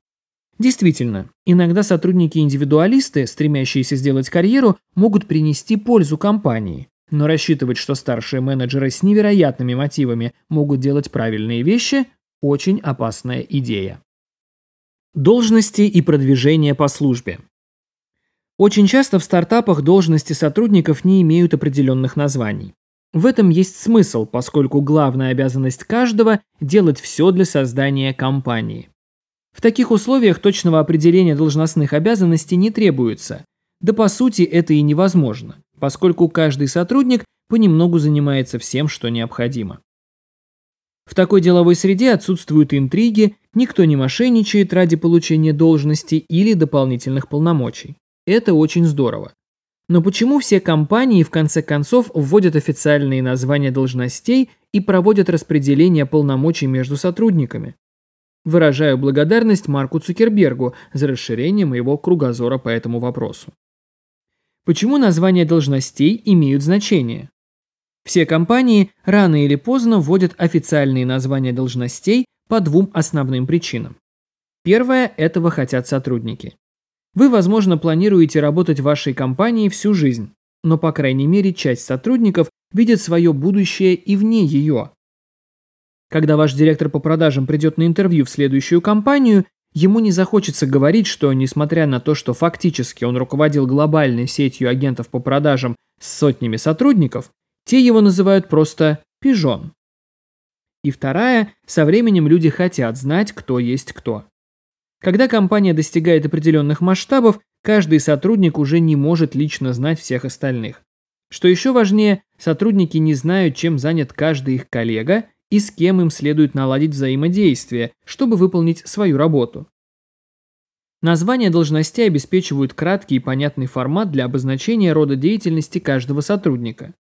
Действительно, иногда сотрудники-индивидуалисты, стремящиеся сделать карьеру, могут принести пользу компании, но рассчитывать, что старшие менеджеры с невероятными мотивами могут делать правильные вещи – очень опасная идея. Должности и продвижение по службе. Очень часто в стартапах должности сотрудников не имеют определенных названий. В этом есть смысл, поскольку главная обязанность каждого – делать все для создания компании. В таких условиях точного определения должностных обязанностей не требуется. Да по сути это и невозможно поскольку каждый сотрудник понемногу занимается всем, что необходимо. В такой деловой среде отсутствуют интриги, никто не мошенничает ради получения должности или дополнительных полномочий. Это очень здорово. Но почему все компании в конце концов вводят официальные названия должностей и проводят распределение полномочий между сотрудниками? Выражаю благодарность Марку Цукербергу за расширение моего кругозора по этому вопросу. Почему названия должностей имеют значение? Все компании рано или поздно вводят официальные названия должностей по двум основным причинам. Первое – этого хотят сотрудники. Вы, возможно, планируете работать в вашей компании всю жизнь, но, по крайней мере, часть сотрудников видит свое будущее и вне ее. Когда ваш директор по продажам придет на интервью в следующую компанию, Ему не захочется говорить, что, несмотря на то, что фактически он руководил глобальной сетью агентов по продажам с сотнями сотрудников, те его называют просто «пижон». И вторая, со временем люди хотят знать, кто есть кто. Когда компания достигает определенных масштабов, каждый сотрудник уже не может лично знать всех остальных. Что еще важнее, сотрудники не знают, чем занят каждый их коллега и с кем им следует наладить взаимодействие, чтобы выполнить свою работу. Названия должностей обеспечивают краткий и понятный формат для обозначения рода деятельности каждого сотрудника.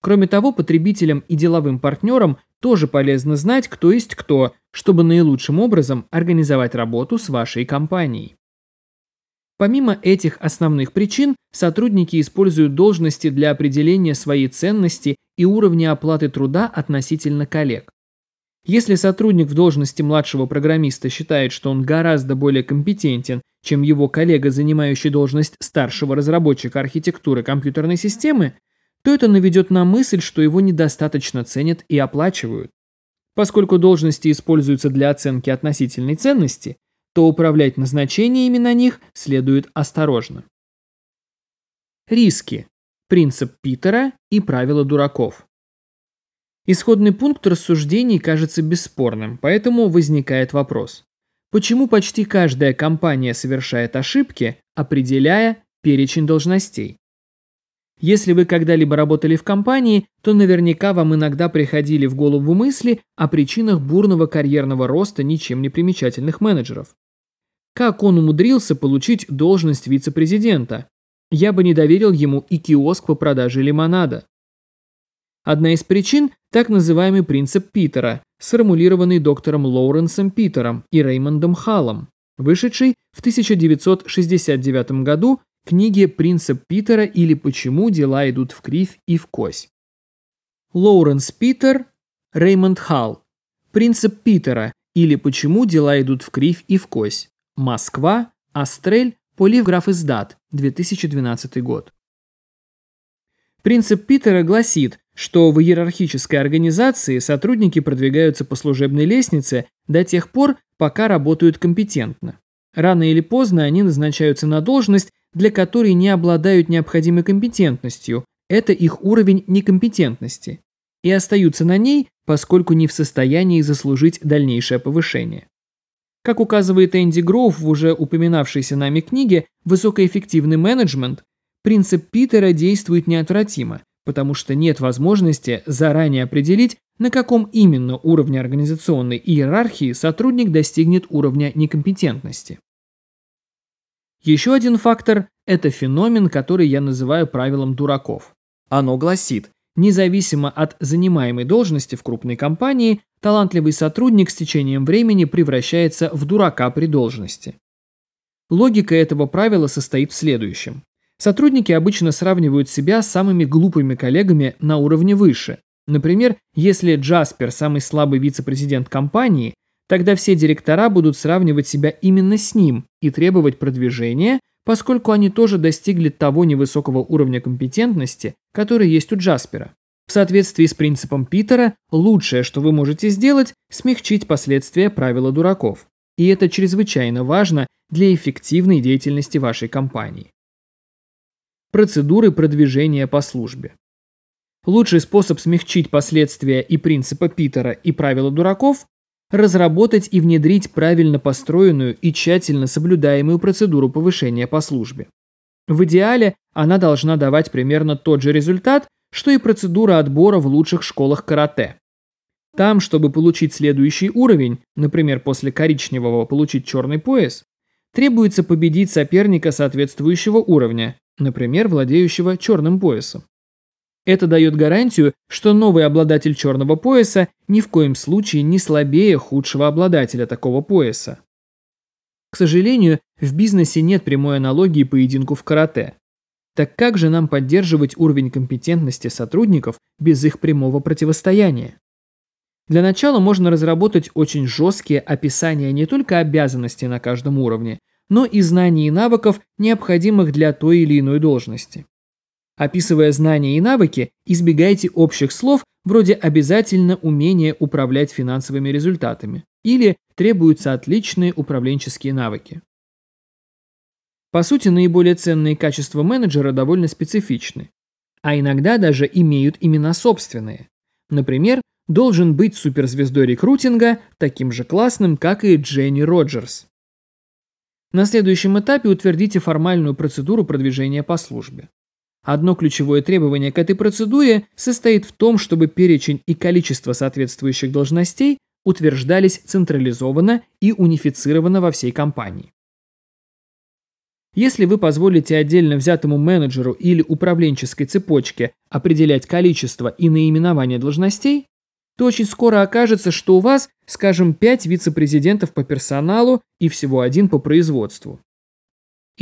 Кроме того, потребителям и деловым партнерам тоже полезно знать, кто есть кто, чтобы наилучшим образом организовать работу с вашей компанией. Помимо этих основных причин, сотрудники используют должности для определения своей ценности и уровня оплаты труда относительно коллег. Если сотрудник в должности младшего программиста считает, что он гораздо более компетентен, чем его коллега, занимающий должность старшего разработчика архитектуры компьютерной системы, то это наведет на мысль, что его недостаточно ценят и оплачивают. Поскольку должности используются для оценки относительной ценности, то управлять назначениями на них следует осторожно. Риски. Принцип Питера и правила дураков. Исходный пункт рассуждений кажется бесспорным, поэтому возникает вопрос. Почему почти каждая компания совершает ошибки, определяя перечень должностей? Если вы когда-либо работали в компании, то наверняка вам иногда приходили в голову мысли о причинах бурного карьерного роста ничем не примечательных менеджеров. Как он умудрился получить должность вице-президента? Я бы не доверил ему и киоск по продаже лимонада. Одна из причин – так называемый принцип Питера, сформулированный доктором Лоуренсом Питером и Реймондом Халлом, вышедший в 1969 году книге «Принцип Питера» или «Почему дела идут в кривь и в кось». Лоуренс Питер, Реймонд Халл. Принцип Питера или «Почему дела идут в кривь и в кось». Москва, Астрель, Поливграф издат, 2012 год. Принцип Питера гласит, что в иерархической организации сотрудники продвигаются по служебной лестнице до тех пор, пока работают компетентно. Рано или поздно они назначаются на должность, для которой не обладают необходимой компетентностью, это их уровень некомпетентности, и остаются на ней, поскольку не в состоянии заслужить дальнейшее повышение. Как указывает Энди Гроув в уже упоминавшейся нами книге «Высокоэффективный менеджмент», принцип Питера действует неотвратимо, потому что нет возможности заранее определить, на каком именно уровне организационной иерархии сотрудник достигнет уровня некомпетентности. Еще один фактор – это феномен, который я называю правилом дураков. Оно гласит, независимо от занимаемой должности в крупной компании, талантливый сотрудник с течением времени превращается в дурака при должности. Логика этого правила состоит в следующем. Сотрудники обычно сравнивают себя с самыми глупыми коллегами на уровне выше. Например, если Джаспер самый слабый вице-президент компании, тогда все директора будут сравнивать себя именно с ним и требовать продвижения, поскольку они тоже достигли того невысокого уровня компетентности, который есть у Джаспера. В соответствии с принципом Питера, лучшее, что вы можете сделать, смягчить последствия правила дураков. И это чрезвычайно важно для эффективной деятельности вашей компании. Процедуры продвижения по службе. Лучший способ смягчить последствия и принципа Питера и правила дураков – разработать и внедрить правильно построенную и тщательно соблюдаемую процедуру повышения по службе. В идеале она должна давать примерно тот же результат, что и процедура отбора в лучших школах карате. Там, чтобы получить следующий уровень, например, после коричневого получить черный пояс, требуется победить соперника соответствующего уровня, например, владеющего черным поясом. Это дает гарантию, что новый обладатель черного пояса ни в коем случае не слабее худшего обладателя такого пояса. К сожалению, в бизнесе нет прямой аналогии поединку в карате. Так как же нам поддерживать уровень компетентности сотрудников без их прямого противостояния? Для начала можно разработать очень жесткие описания не только обязанностей на каждом уровне, но и знаний и навыков, необходимых для той или иной должности. Описывая знания и навыки, избегайте общих слов вроде «обязательно умение управлять финансовыми результатами» или «требуются отличные управленческие навыки». По сути, наиболее ценные качества менеджера довольно специфичны, а иногда даже имеют имена собственные. Например, должен быть суперзвездой рекрутинга, таким же классным, как и Дженни Роджерс. На следующем этапе утвердите формальную процедуру продвижения по службе. Одно ключевое требование к этой процедуре состоит в том, чтобы перечень и количество соответствующих должностей утверждались централизованно и унифицированно во всей компании. Если вы позволите отдельно взятому менеджеру или управленческой цепочке определять количество и наименование должностей, то очень скоро окажется, что у вас, скажем, 5 вице-президентов по персоналу и всего один по производству.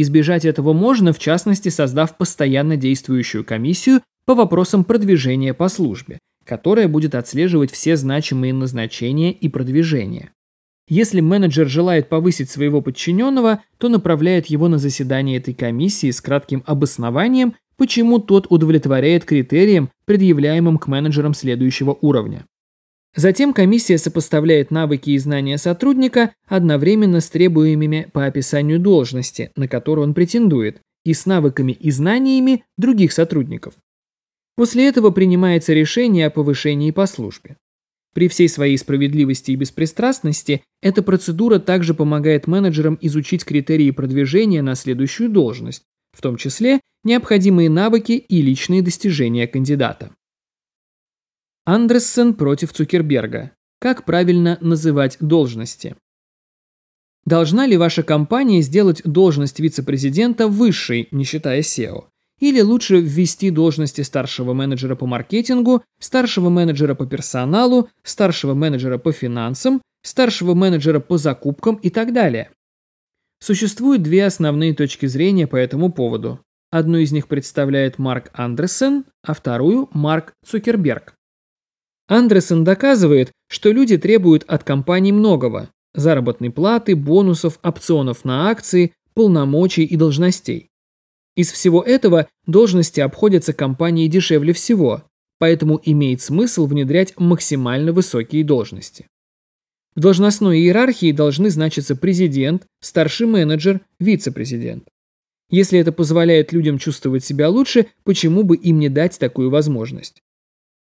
Избежать этого можно, в частности, создав постоянно действующую комиссию по вопросам продвижения по службе, которая будет отслеживать все значимые назначения и продвижения. Если менеджер желает повысить своего подчиненного, то направляет его на заседание этой комиссии с кратким обоснованием, почему тот удовлетворяет критериям, предъявляемым к менеджерам следующего уровня. Затем комиссия сопоставляет навыки и знания сотрудника одновременно с требуемыми по описанию должности, на которую он претендует, и с навыками и знаниями других сотрудников. После этого принимается решение о повышении по службе. При всей своей справедливости и беспристрастности, эта процедура также помогает менеджерам изучить критерии продвижения на следующую должность, в том числе необходимые навыки и личные достижения кандидата. Андрессен против Цукерберга. Как правильно называть должности? Должна ли ваша компания сделать должность вице-президента высшей, не считая SEO? Или лучше ввести должности старшего менеджера по маркетингу, старшего менеджера по персоналу, старшего менеджера по финансам, старшего менеджера по закупкам и так далее. Существуют две основные точки зрения по этому поводу. Одну из них представляет Марк Андерсен, а вторую – Марк Цукерберг. Андерсен доказывает, что люди требуют от компаний многого – заработной платы, бонусов, опционов на акции, полномочий и должностей. Из всего этого должности обходятся компании дешевле всего, поэтому имеет смысл внедрять максимально высокие должности. В должностной иерархии должны значиться президент, старший менеджер, вице-президент. Если это позволяет людям чувствовать себя лучше, почему бы им не дать такую возможность?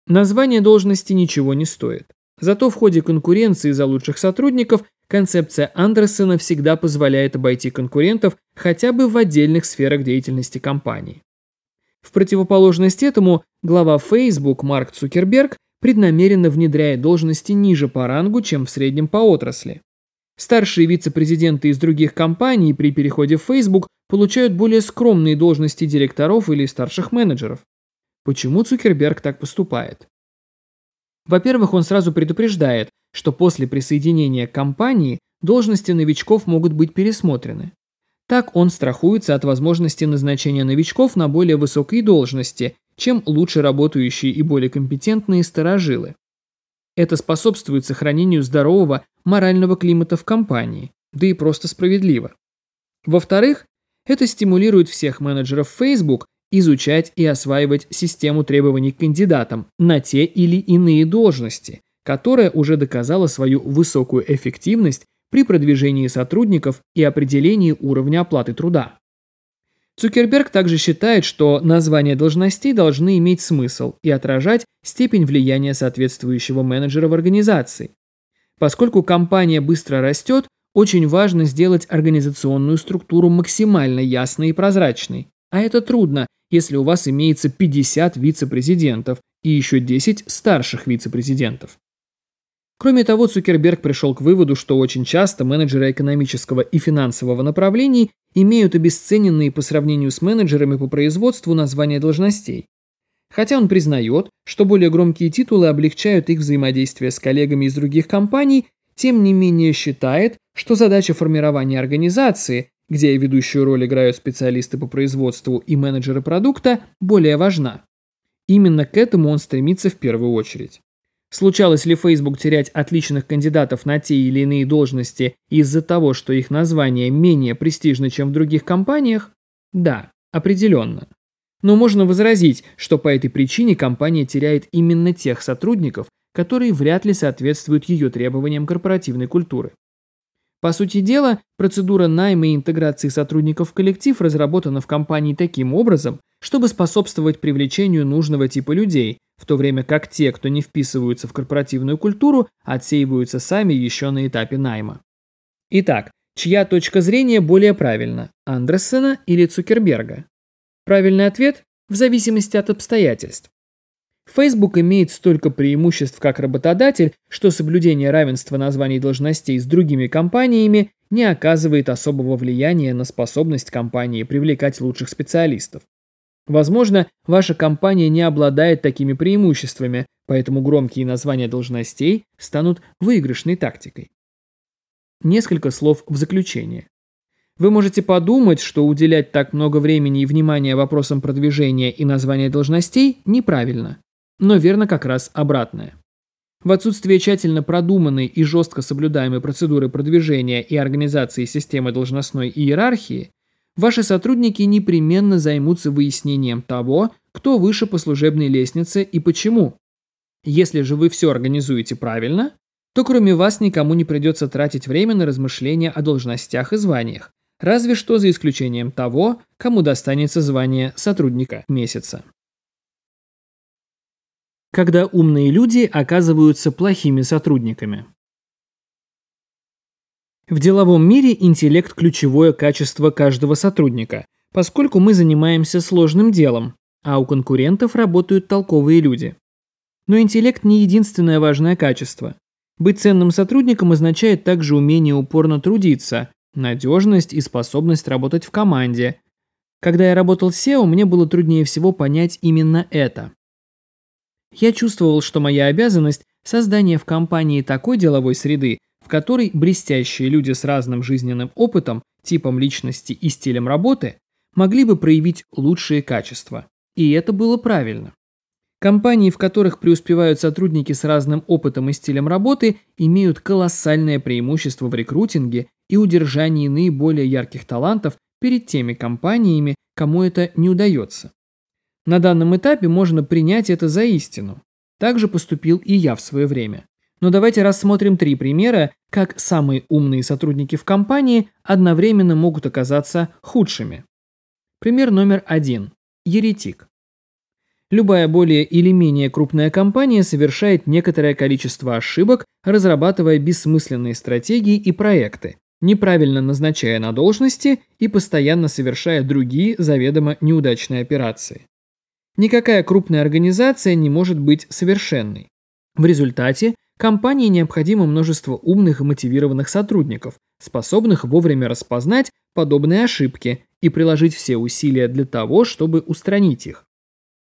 Название должности ничего не стоит. Зато в ходе конкуренции за лучших сотрудников концепция Андерсона всегда позволяет обойти конкурентов хотя бы в отдельных сферах деятельности компании. В противоположность этому, глава Facebook Марк Цукерберг преднамеренно внедряет должности ниже по рангу, чем в среднем по отрасли. Старшие вице-президенты из других компаний при переходе в Facebook получают более скромные должности директоров или старших менеджеров. Почему Цукерберг так поступает? Во-первых, он сразу предупреждает, что после присоединения к компании должности новичков могут быть пересмотрены. Так он страхуется от возможности назначения новичков на более высокие должности, чем лучше работающие и более компетентные старожилы. Это способствует сохранению здорового морального климата в компании, да и просто справедливо. Во-вторых, это стимулирует всех менеджеров Facebook изучать и осваивать систему требований к кандидатам на те или иные должности, которая уже доказала свою высокую эффективность при продвижении сотрудников и определении уровня оплаты труда. Цукерберг также считает, что названия должностей должны иметь смысл и отражать степень влияния соответствующего менеджера в организации. Поскольку компания быстро растет, очень важно сделать организационную структуру максимально ясной и прозрачной. А это трудно, если у вас имеется 50 вице-президентов и еще 10 старших вице-президентов. Кроме того, Цукерберг пришел к выводу, что очень часто менеджеры экономического и финансового направлений имеют обесцененные по сравнению с менеджерами по производству названия должностей. Хотя он признает, что более громкие титулы облегчают их взаимодействие с коллегами из других компаний, тем не менее считает, что задача формирования организации где ведущую роль играют специалисты по производству и менеджеры продукта, более важна. Именно к этому он стремится в первую очередь. Случалось ли Facebook терять отличных кандидатов на те или иные должности из-за того, что их название менее престижно, чем в других компаниях? Да, определенно. Но можно возразить, что по этой причине компания теряет именно тех сотрудников, которые вряд ли соответствуют ее требованиям корпоративной культуры. По сути дела, процедура найма и интеграции сотрудников в коллектив разработана в компании таким образом, чтобы способствовать привлечению нужного типа людей, в то время как те, кто не вписываются в корпоративную культуру, отсеиваются сами еще на этапе найма. Итак, чья точка зрения более правильна – Андерсена или Цукерберга? Правильный ответ в зависимости от обстоятельств. Facebook имеет столько преимуществ как работодатель, что соблюдение равенства названий должностей с другими компаниями не оказывает особого влияния на способность компании привлекать лучших специалистов. Возможно, ваша компания не обладает такими преимуществами, поэтому громкие названия должностей станут выигрышной тактикой. Несколько слов в заключение. Вы можете подумать, что уделять так много времени и внимания вопросам продвижения и названия должностей неправильно. Но верно как раз обратное. В отсутствие тщательно продуманной и жестко соблюдаемой процедуры продвижения и организации системы должностной иерархии, ваши сотрудники непременно займутся выяснением того, кто выше по служебной лестнице и почему. Если же вы все организуете правильно, то кроме вас никому не придется тратить время на размышления о должностях и званиях, разве что за исключением того, кому достанется звание сотрудника месяца. Когда умные люди оказываются плохими сотрудниками. В деловом мире интеллект – ключевое качество каждого сотрудника, поскольку мы занимаемся сложным делом, а у конкурентов работают толковые люди. Но интеллект не единственное важное качество. Быть ценным сотрудником означает также умение упорно трудиться, надежность и способность работать в команде. Когда я работал SEO, мне было труднее всего понять именно это. Я чувствовал, что моя обязанность – создание в компании такой деловой среды, в которой блестящие люди с разным жизненным опытом, типом личности и стилем работы могли бы проявить лучшие качества. И это было правильно. Компании, в которых преуспевают сотрудники с разным опытом и стилем работы, имеют колоссальное преимущество в рекрутинге и удержании наиболее ярких талантов перед теми компаниями, кому это не удается. На данном этапе можно принять это за истину. Так же поступил и я в свое время. Но давайте рассмотрим три примера, как самые умные сотрудники в компании одновременно могут оказаться худшими. Пример номер один. Еретик. Любая более или менее крупная компания совершает некоторое количество ошибок, разрабатывая бессмысленные стратегии и проекты, неправильно назначая на должности и постоянно совершая другие заведомо неудачные операции. Никакая крупная организация не может быть совершенной. В результате компании необходимо множество умных и мотивированных сотрудников, способных вовремя распознать подобные ошибки и приложить все усилия для того, чтобы устранить их.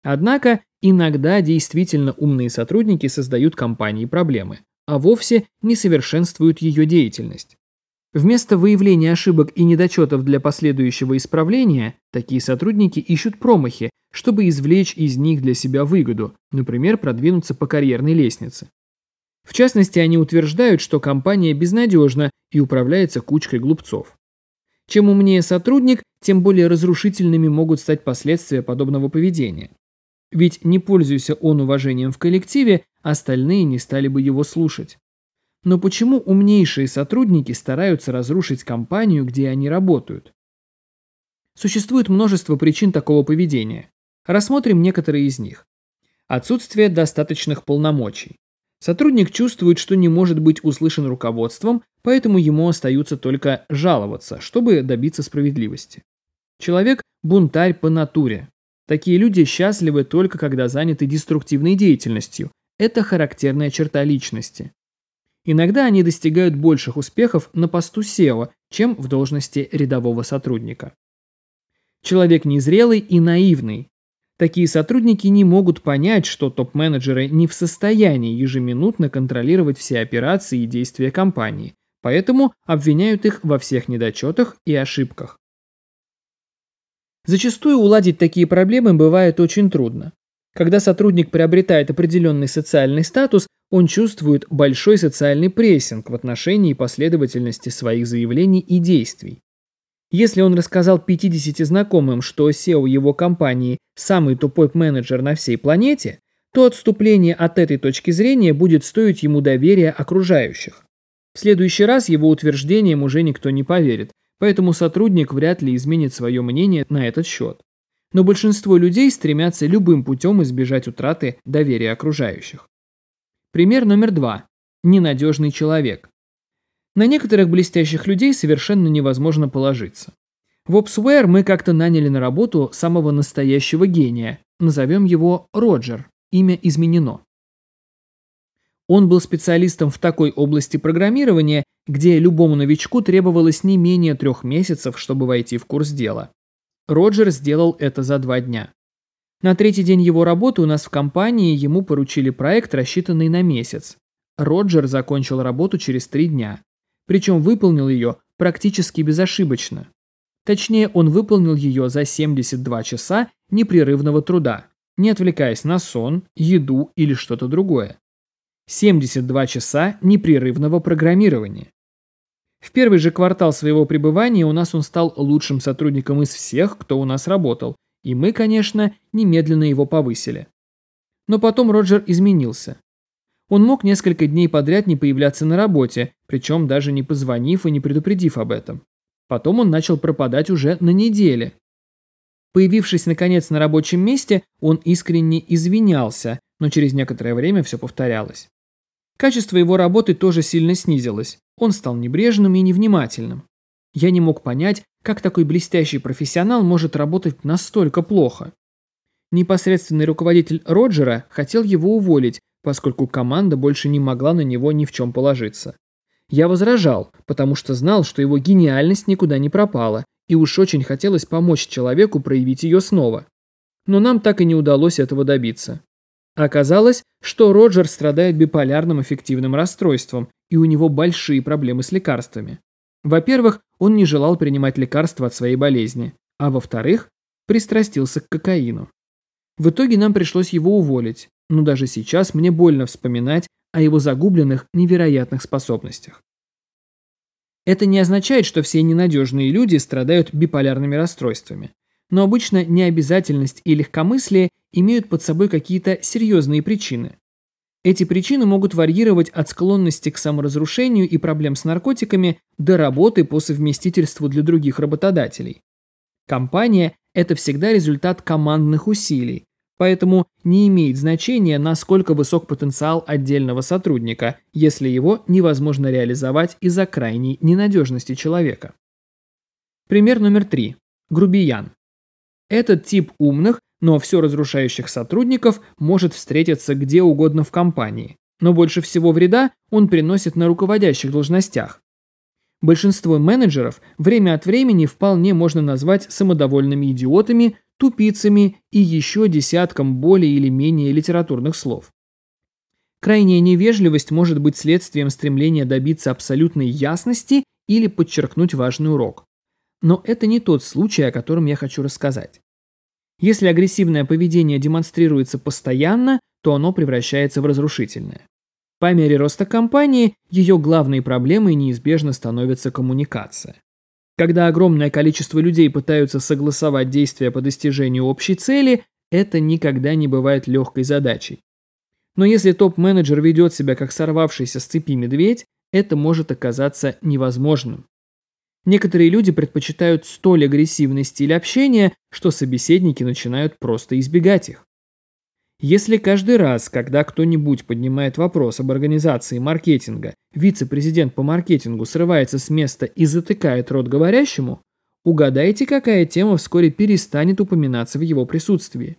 Однако иногда действительно умные сотрудники создают компании проблемы, а вовсе не совершенствуют ее деятельность. Вместо выявления ошибок и недочетов для последующего исправления, такие сотрудники ищут промахи, чтобы извлечь из них для себя выгоду, например, продвинуться по карьерной лестнице. В частности, они утверждают, что компания безнадежна и управляется кучкой глупцов. Чем умнее сотрудник, тем более разрушительными могут стать последствия подобного поведения. Ведь не пользуясь он уважением в коллективе, остальные не стали бы его слушать. Но почему умнейшие сотрудники стараются разрушить компанию, где они работают? Существует множество причин такого поведения. Рассмотрим некоторые из них. Отсутствие достаточных полномочий. Сотрудник чувствует, что не может быть услышан руководством, поэтому ему остается только жаловаться, чтобы добиться справедливости. Человек – бунтарь по натуре. Такие люди счастливы только когда заняты деструктивной деятельностью. Это характерная черта личности. Иногда они достигают больших успехов на посту SEO, чем в должности рядового сотрудника. Человек незрелый и наивный. Такие сотрудники не могут понять, что топ-менеджеры не в состоянии ежеминутно контролировать все операции и действия компании, поэтому обвиняют их во всех недочетах и ошибках. Зачастую уладить такие проблемы бывает очень трудно. Когда сотрудник приобретает определенный социальный статус, он чувствует большой социальный прессинг в отношении последовательности своих заявлений и действий. Если он рассказал 50 знакомым, что SEO его компании самый тупой менеджер на всей планете, то отступление от этой точки зрения будет стоить ему доверия окружающих. В следующий раз его утверждениям уже никто не поверит, поэтому сотрудник вряд ли изменит свое мнение на этот счет. Но большинство людей стремятся любым путем избежать утраты доверия окружающих. Пример номер два. Ненадежный человек. На некоторых блестящих людей совершенно невозможно положиться. В Opsware мы как-то наняли на работу самого настоящего гения. Назовем его Роджер. Имя изменено. Он был специалистом в такой области программирования, где любому новичку требовалось не менее трех месяцев, чтобы войти в курс дела. Роджер сделал это за два дня. На третий день его работы у нас в компании ему поручили проект, рассчитанный на месяц. Роджер закончил работу через три дня. Причем выполнил ее практически безошибочно. Точнее, он выполнил ее за 72 часа непрерывного труда, не отвлекаясь на сон, еду или что-то другое. 72 часа непрерывного программирования. В первый же квартал своего пребывания у нас он стал лучшим сотрудником из всех, кто у нас работал, и мы, конечно, немедленно его повысили. Но потом Роджер изменился. Он мог несколько дней подряд не появляться на работе, причем даже не позвонив и не предупредив об этом. Потом он начал пропадать уже на неделе. Появившись, наконец, на рабочем месте, он искренне извинялся, но через некоторое время все повторялось. Качество его работы тоже сильно снизилось. Он стал небрежным и невнимательным. Я не мог понять, как такой блестящий профессионал может работать настолько плохо. Непосредственный руководитель Роджера хотел его уволить, поскольку команда больше не могла на него ни в чем положиться. Я возражал, потому что знал, что его гениальность никуда не пропала, и уж очень хотелось помочь человеку проявить ее снова. Но нам так и не удалось этого добиться. Оказалось, что Роджер страдает биполярным эффективным расстройством, и у него большие проблемы с лекарствами. Во-первых, он не желал принимать лекарства от своей болезни, а во-вторых, пристрастился к кокаину. В итоге нам пришлось его уволить, но даже сейчас мне больно вспоминать о его загубленных невероятных способностях. Это не означает, что все ненадежные люди страдают биполярными расстройствами но обычно необязательность и легкомыслие имеют под собой какие-то серьезные причины. Эти причины могут варьировать от склонности к саморазрушению и проблем с наркотиками до работы по совместительству для других работодателей. Компания – это всегда результат командных усилий, поэтому не имеет значения, насколько высок потенциал отдельного сотрудника, если его невозможно реализовать из-за крайней ненадежности человека. Пример номер три. Грубиян. Этот тип умных, но все разрушающих сотрудников может встретиться где угодно в компании, но больше всего вреда он приносит на руководящих должностях. Большинство менеджеров время от времени вполне можно назвать самодовольными идиотами, тупицами и еще десятком более или менее литературных слов. Крайняя невежливость может быть следствием стремления добиться абсолютной ясности или подчеркнуть важный урок. Но это не тот случай, о котором я хочу рассказать. Если агрессивное поведение демонстрируется постоянно, то оно превращается в разрушительное. По мере роста компании, ее главной проблемой неизбежно становится коммуникация. Когда огромное количество людей пытаются согласовать действия по достижению общей цели, это никогда не бывает легкой задачей. Но если топ-менеджер ведет себя как сорвавшийся с цепи медведь, это может оказаться невозможным. Некоторые люди предпочитают столь агрессивный стиль общения, что собеседники начинают просто избегать их. Если каждый раз, когда кто-нибудь поднимает вопрос об организации маркетинга, вице-президент по маркетингу срывается с места и затыкает рот говорящему, угадайте, какая тема вскоре перестанет упоминаться в его присутствии.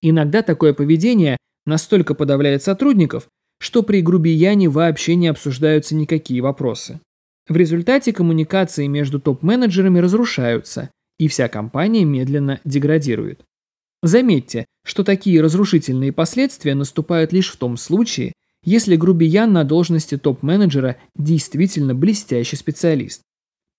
Иногда такое поведение настолько подавляет сотрудников, что при грубияне вообще не обсуждаются никакие вопросы. В результате коммуникации между топ-менеджерами разрушаются, и вся компания медленно деградирует. Заметьте, что такие разрушительные последствия наступают лишь в том случае, если грубиян на должности топ-менеджера действительно блестящий специалист.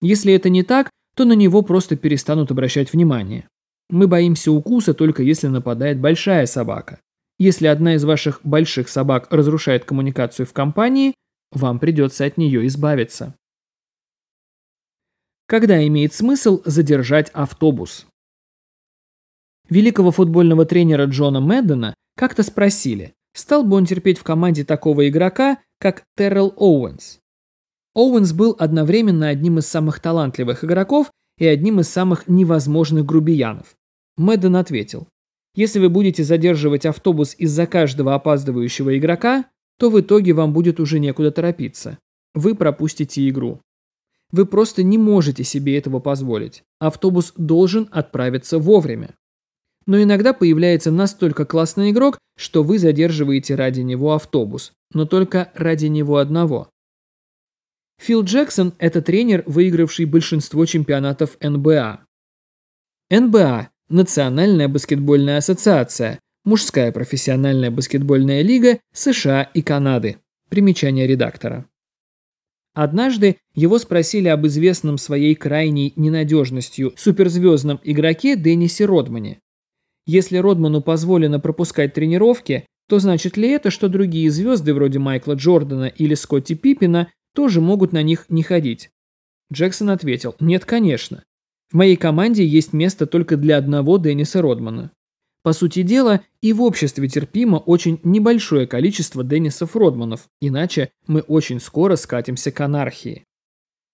Если это не так, то на него просто перестанут обращать внимание. Мы боимся укуса только если нападает большая собака. Если одна из ваших больших собак разрушает коммуникацию в компании, вам придется от нее избавиться когда имеет смысл задержать автобус. Великого футбольного тренера Джона Мэддена как-то спросили, стал бы он терпеть в команде такого игрока, как Террелл Оуэнс. Оуэнс был одновременно одним из самых талантливых игроков и одним из самых невозможных грубиянов. Мэдден ответил, если вы будете задерживать автобус из-за каждого опаздывающего игрока, то в итоге вам будет уже некуда торопиться. Вы пропустите игру. Вы просто не можете себе этого позволить. Автобус должен отправиться вовремя. Но иногда появляется настолько классный игрок, что вы задерживаете ради него автобус, но только ради него одного. Фил Джексон – это тренер, выигравший большинство чемпионатов НБА. НБА – Национальная баскетбольная ассоциация, мужская профессиональная баскетбольная лига США и Канады. Примечание редактора. Однажды его спросили об известном своей крайней ненадежностью суперзвездном игроке Деннисе Родмане. Если Родману позволено пропускать тренировки, то значит ли это, что другие звезды вроде Майкла Джордана или Скотти Пиппина тоже могут на них не ходить? Джексон ответил, нет, конечно. В моей команде есть место только для одного Денниса Родмана. По сути дела, и в обществе терпимо очень небольшое количество Деннисов Родманов, иначе мы очень скоро скатимся к анархии.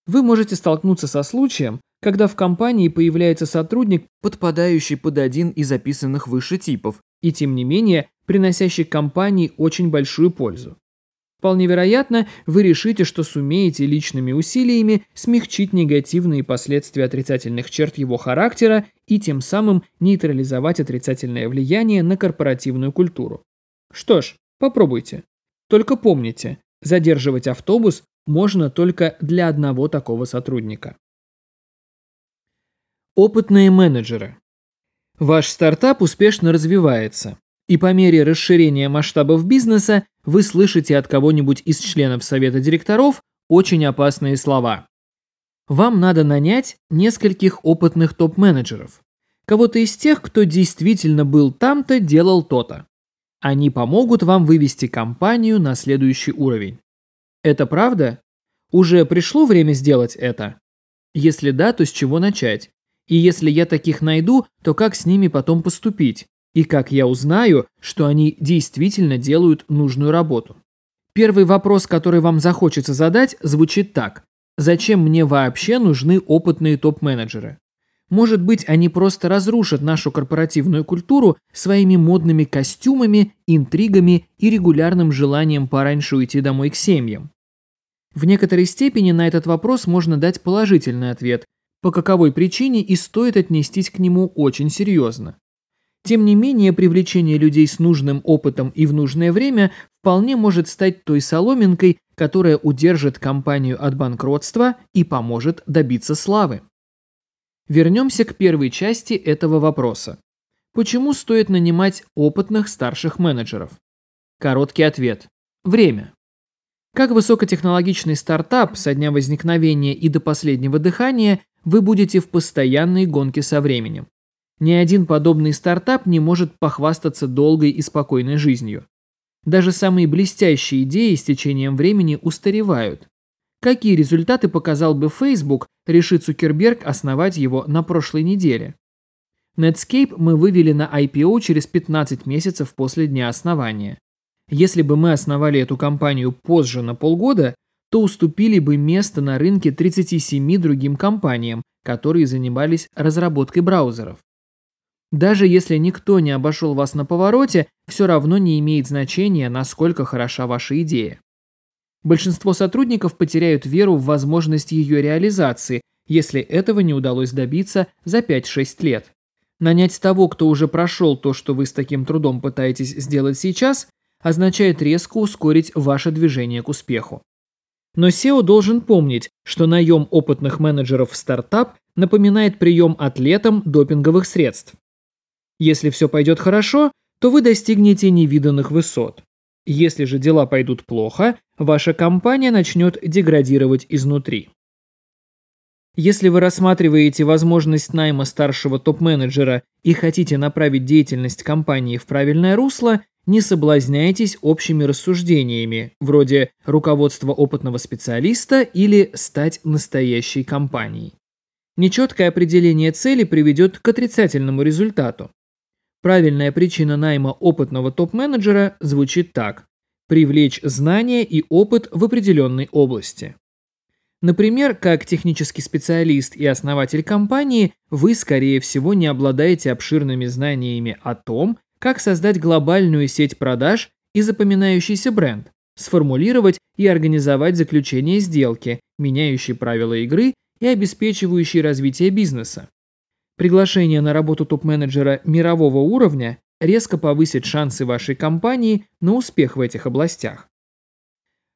Вы можете столкнуться со случаем, когда в компании появляется сотрудник, подпадающий под один из описанных выше типов, и тем не менее приносящий компании очень большую пользу. Вполне вероятно, вы решите, что сумеете личными усилиями смягчить негативные последствия отрицательных черт его характера и тем самым нейтрализовать отрицательное влияние на корпоративную культуру. Что ж, попробуйте. Только помните, задерживать автобус можно только для одного такого сотрудника. Опытные менеджеры. Ваш стартап успешно развивается, и по мере расширения масштабов бизнеса вы слышите от кого-нибудь из членов совета директоров очень опасные слова. Вам надо нанять нескольких опытных топ-менеджеров. Кого-то из тех, кто действительно был там-то, делал то-то. Они помогут вам вывести компанию на следующий уровень. Это правда? Уже пришло время сделать это? Если да, то с чего начать? И если я таких найду, то как с ними потом поступить? И как я узнаю, что они действительно делают нужную работу. Первый вопрос, который вам захочется задать, звучит так. Зачем мне вообще нужны опытные топ-менеджеры? Может быть, они просто разрушат нашу корпоративную культуру своими модными костюмами, интригами и регулярным желанием пораньше уйти домой к семьям. В некоторой степени на этот вопрос можно дать положительный ответ, по каковой причине и стоит отнестись к нему очень серьезно. Тем не менее, привлечение людей с нужным опытом и в нужное время вполне может стать той соломинкой, которая удержит компанию от банкротства и поможет добиться славы. Вернемся к первой части этого вопроса. Почему стоит нанимать опытных старших менеджеров? Короткий ответ. Время. Как высокотехнологичный стартап со дня возникновения и до последнего дыхания вы будете в постоянной гонке со временем. Ни один подобный стартап не может похвастаться долгой и спокойной жизнью. Даже самые блестящие идеи с течением времени устаревают. Какие результаты показал бы Facebook, решит Цукерберг основать его на прошлой неделе? Netscape мы вывели на IPO через 15 месяцев после дня основания. Если бы мы основали эту компанию позже на полгода, то уступили бы место на рынке 37 другим компаниям, которые занимались разработкой браузеров. Даже если никто не обошел вас на повороте, все равно не имеет значения, насколько хороша ваша идея. Большинство сотрудников потеряют веру в возможность ее реализации, если этого не удалось добиться за 5-6 лет. Нанять того, кто уже прошел то, что вы с таким трудом пытаетесь сделать сейчас, означает резко ускорить ваше движение к успеху. Но SEO должен помнить, что наем опытных менеджеров в стартап напоминает прием атлетам допинговых средств. Если все пойдет хорошо, то вы достигнете невиданных высот. Если же дела пойдут плохо, ваша компания начнет деградировать изнутри. Если вы рассматриваете возможность найма старшего топ-менеджера и хотите направить деятельность компании в правильное русло, не соблазняйтесь общими рассуждениями, вроде руководства опытного специалиста или стать настоящей компанией. Нечеткое определение цели приведет к отрицательному результату. Правильная причина найма опытного топ-менеджера звучит так. Привлечь знания и опыт в определенной области. Например, как технический специалист и основатель компании, вы, скорее всего, не обладаете обширными знаниями о том, как создать глобальную сеть продаж и запоминающийся бренд. сформулировать и организовать заключение сделки, меняющие правила игры и обеспечивающие развитие бизнеса. Приглашение на работу топ-менеджера мирового уровня резко повысит шансы вашей компании на успех в этих областях.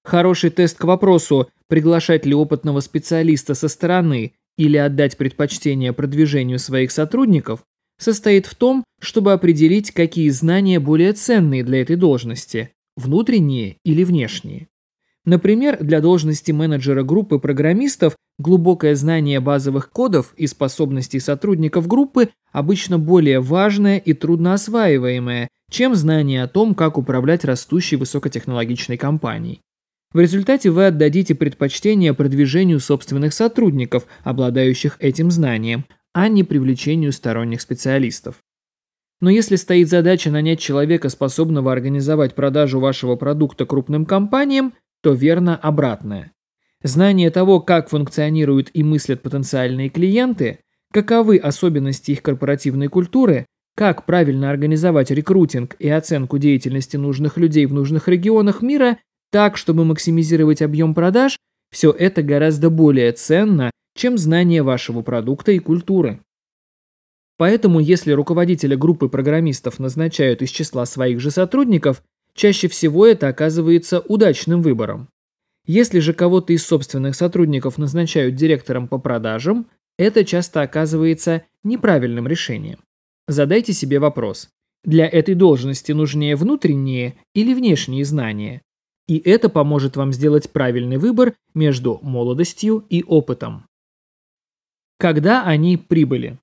Хороший тест к вопросу, приглашать ли опытного специалиста со стороны или отдать предпочтение продвижению своих сотрудников, состоит в том, чтобы определить, какие знания более ценные для этой должности – внутренние или внешние. Например, для должности менеджера группы программистов глубокое знание базовых кодов и способностей сотрудников группы обычно более важное и трудноосваиваемое, чем знание о том, как управлять растущей высокотехнологичной компанией. В результате вы отдадите предпочтение продвижению собственных сотрудников, обладающих этим знанием, а не привлечению сторонних специалистов. Но если стоит задача нанять человека, способного организовать продажу вашего продукта крупным компаниям, то верно обратное. Знание того, как функционируют и мыслят потенциальные клиенты, каковы особенности их корпоративной культуры, как правильно организовать рекрутинг и оценку деятельности нужных людей в нужных регионах мира так, чтобы максимизировать объем продаж, все это гораздо более ценно, чем знание вашего продукта и культуры. Поэтому, если руководителя группы программистов назначают из числа своих же сотрудников, Чаще всего это оказывается удачным выбором. Если же кого-то из собственных сотрудников назначают директором по продажам, это часто оказывается неправильным решением. Задайте себе вопрос. Для этой должности нужнее внутренние или внешние знания? И это поможет вам сделать правильный выбор между молодостью и опытом. Когда они прибыли?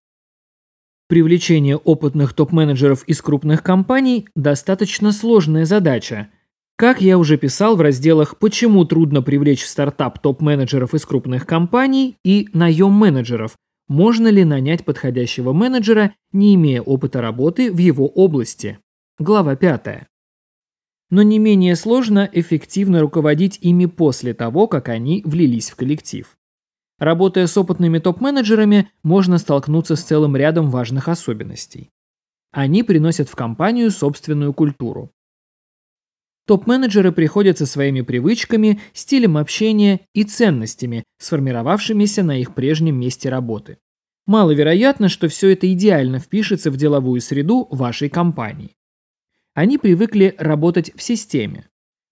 Привлечение опытных топ-менеджеров из крупных компаний – достаточно сложная задача. Как я уже писал в разделах «Почему трудно привлечь в стартап топ-менеджеров из крупных компаний» и «Наем менеджеров», можно ли нанять подходящего менеджера, не имея опыта работы в его области. Глава 5. Но не менее сложно эффективно руководить ими после того, как они влились в коллектив. Работая с опытными топ-менеджерами, можно столкнуться с целым рядом важных особенностей. Они приносят в компанию собственную культуру. Топ-менеджеры приходят со своими привычками, стилем общения и ценностями, сформировавшимися на их прежнем месте работы. Маловероятно, что все это идеально впишется в деловую среду вашей компании. Они привыкли работать в системе.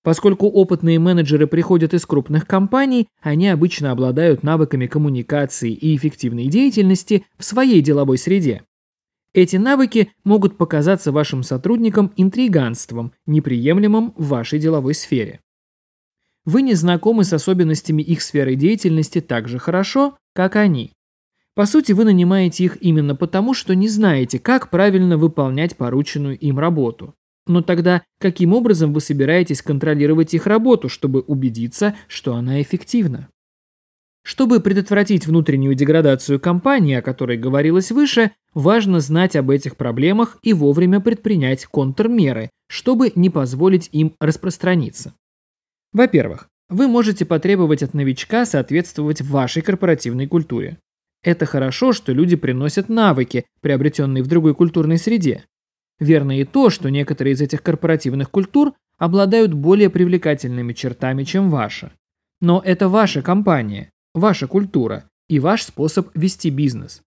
Поскольку опытные менеджеры приходят из крупных компаний, они обычно обладают навыками коммуникации и эффективной деятельности в своей деловой среде. Эти навыки могут показаться вашим сотрудникам интриганством, неприемлемым в вашей деловой сфере. Вы не знакомы с особенностями их сферы деятельности так же хорошо, как они. По сути, вы нанимаете их именно потому, что не знаете, как правильно выполнять порученную им работу. Но тогда каким образом вы собираетесь контролировать их работу, чтобы убедиться, что она эффективна? Чтобы предотвратить внутреннюю деградацию компании, о которой говорилось выше, важно знать об этих проблемах и вовремя предпринять контрмеры, чтобы не позволить им распространиться. Во-первых, вы можете потребовать от новичка соответствовать вашей корпоративной культуре. Это хорошо, что люди приносят навыки, приобретенные в другой культурной среде. Верно и то, что некоторые из этих корпоративных культур обладают более привлекательными чертами, чем ваша. Но это ваша компания, ваша культура и ваш способ вести бизнес.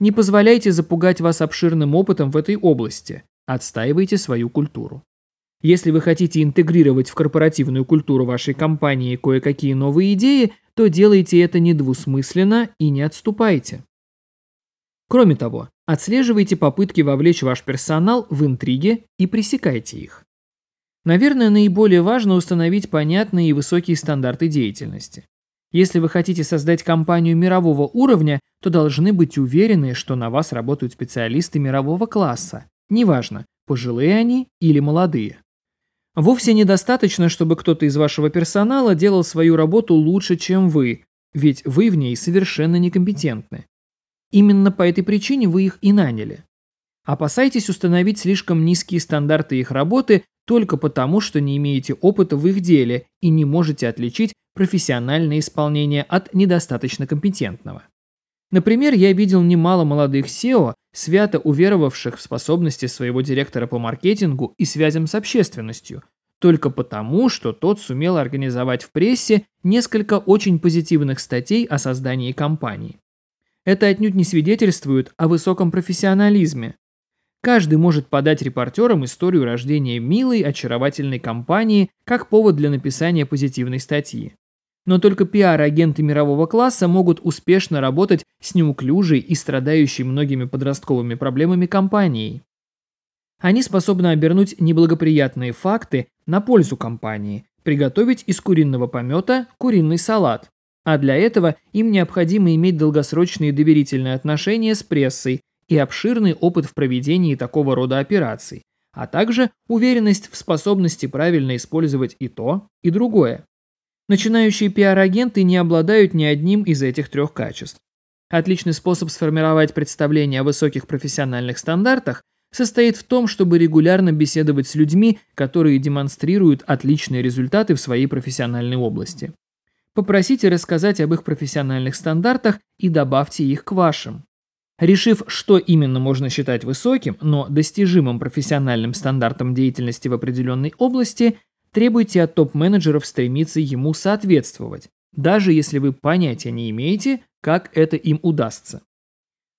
Не позволяйте запугать вас обширным опытом в этой области, отстаивайте свою культуру. Если вы хотите интегрировать в корпоративную культуру вашей компании кое-какие новые идеи, то делайте это недвусмысленно и не отступайте. Кроме того, отслеживайте попытки вовлечь ваш персонал в интриги и пресекайте их. Наверное, наиболее важно установить понятные и высокие стандарты деятельности. Если вы хотите создать компанию мирового уровня, то должны быть уверены, что на вас работают специалисты мирового класса. Неважно, пожилые они или молодые. Вовсе недостаточно, чтобы кто-то из вашего персонала делал свою работу лучше, чем вы, ведь вы в ней совершенно некомпетентны. Именно по этой причине вы их и наняли. Опасайтесь установить слишком низкие стандарты их работы только потому, что не имеете опыта в их деле и не можете отличить профессиональное исполнение от недостаточно компетентного. Например, я видел немало молодых SEO, свято уверовавших в способности своего директора по маркетингу и связям с общественностью, только потому, что тот сумел организовать в прессе несколько очень позитивных статей о создании компании. Это отнюдь не свидетельствует о высоком профессионализме. Каждый может подать репортерам историю рождения милой, очаровательной компании как повод для написания позитивной статьи. Но только пиар-агенты мирового класса могут успешно работать с неуклюжей и страдающей многими подростковыми проблемами компанией. Они способны обернуть неблагоприятные факты на пользу компании, приготовить из куриного помета куриный салат. А для этого им необходимо иметь долгосрочные доверительные отношения с прессой и обширный опыт в проведении такого рода операций, а также уверенность в способности правильно использовать и то, и другое. Начинающие пиар-агенты не обладают ни одним из этих трех качеств. Отличный способ сформировать представление о высоких профессиональных стандартах состоит в том, чтобы регулярно беседовать с людьми, которые демонстрируют отличные результаты в своей профессиональной области. Попросите рассказать об их профессиональных стандартах и добавьте их к вашим. Решив, что именно можно считать высоким, но достижимым профессиональным стандартом деятельности в определенной области, требуйте от топ-менеджеров стремиться ему соответствовать, даже если вы понятия не имеете, как это им удастся.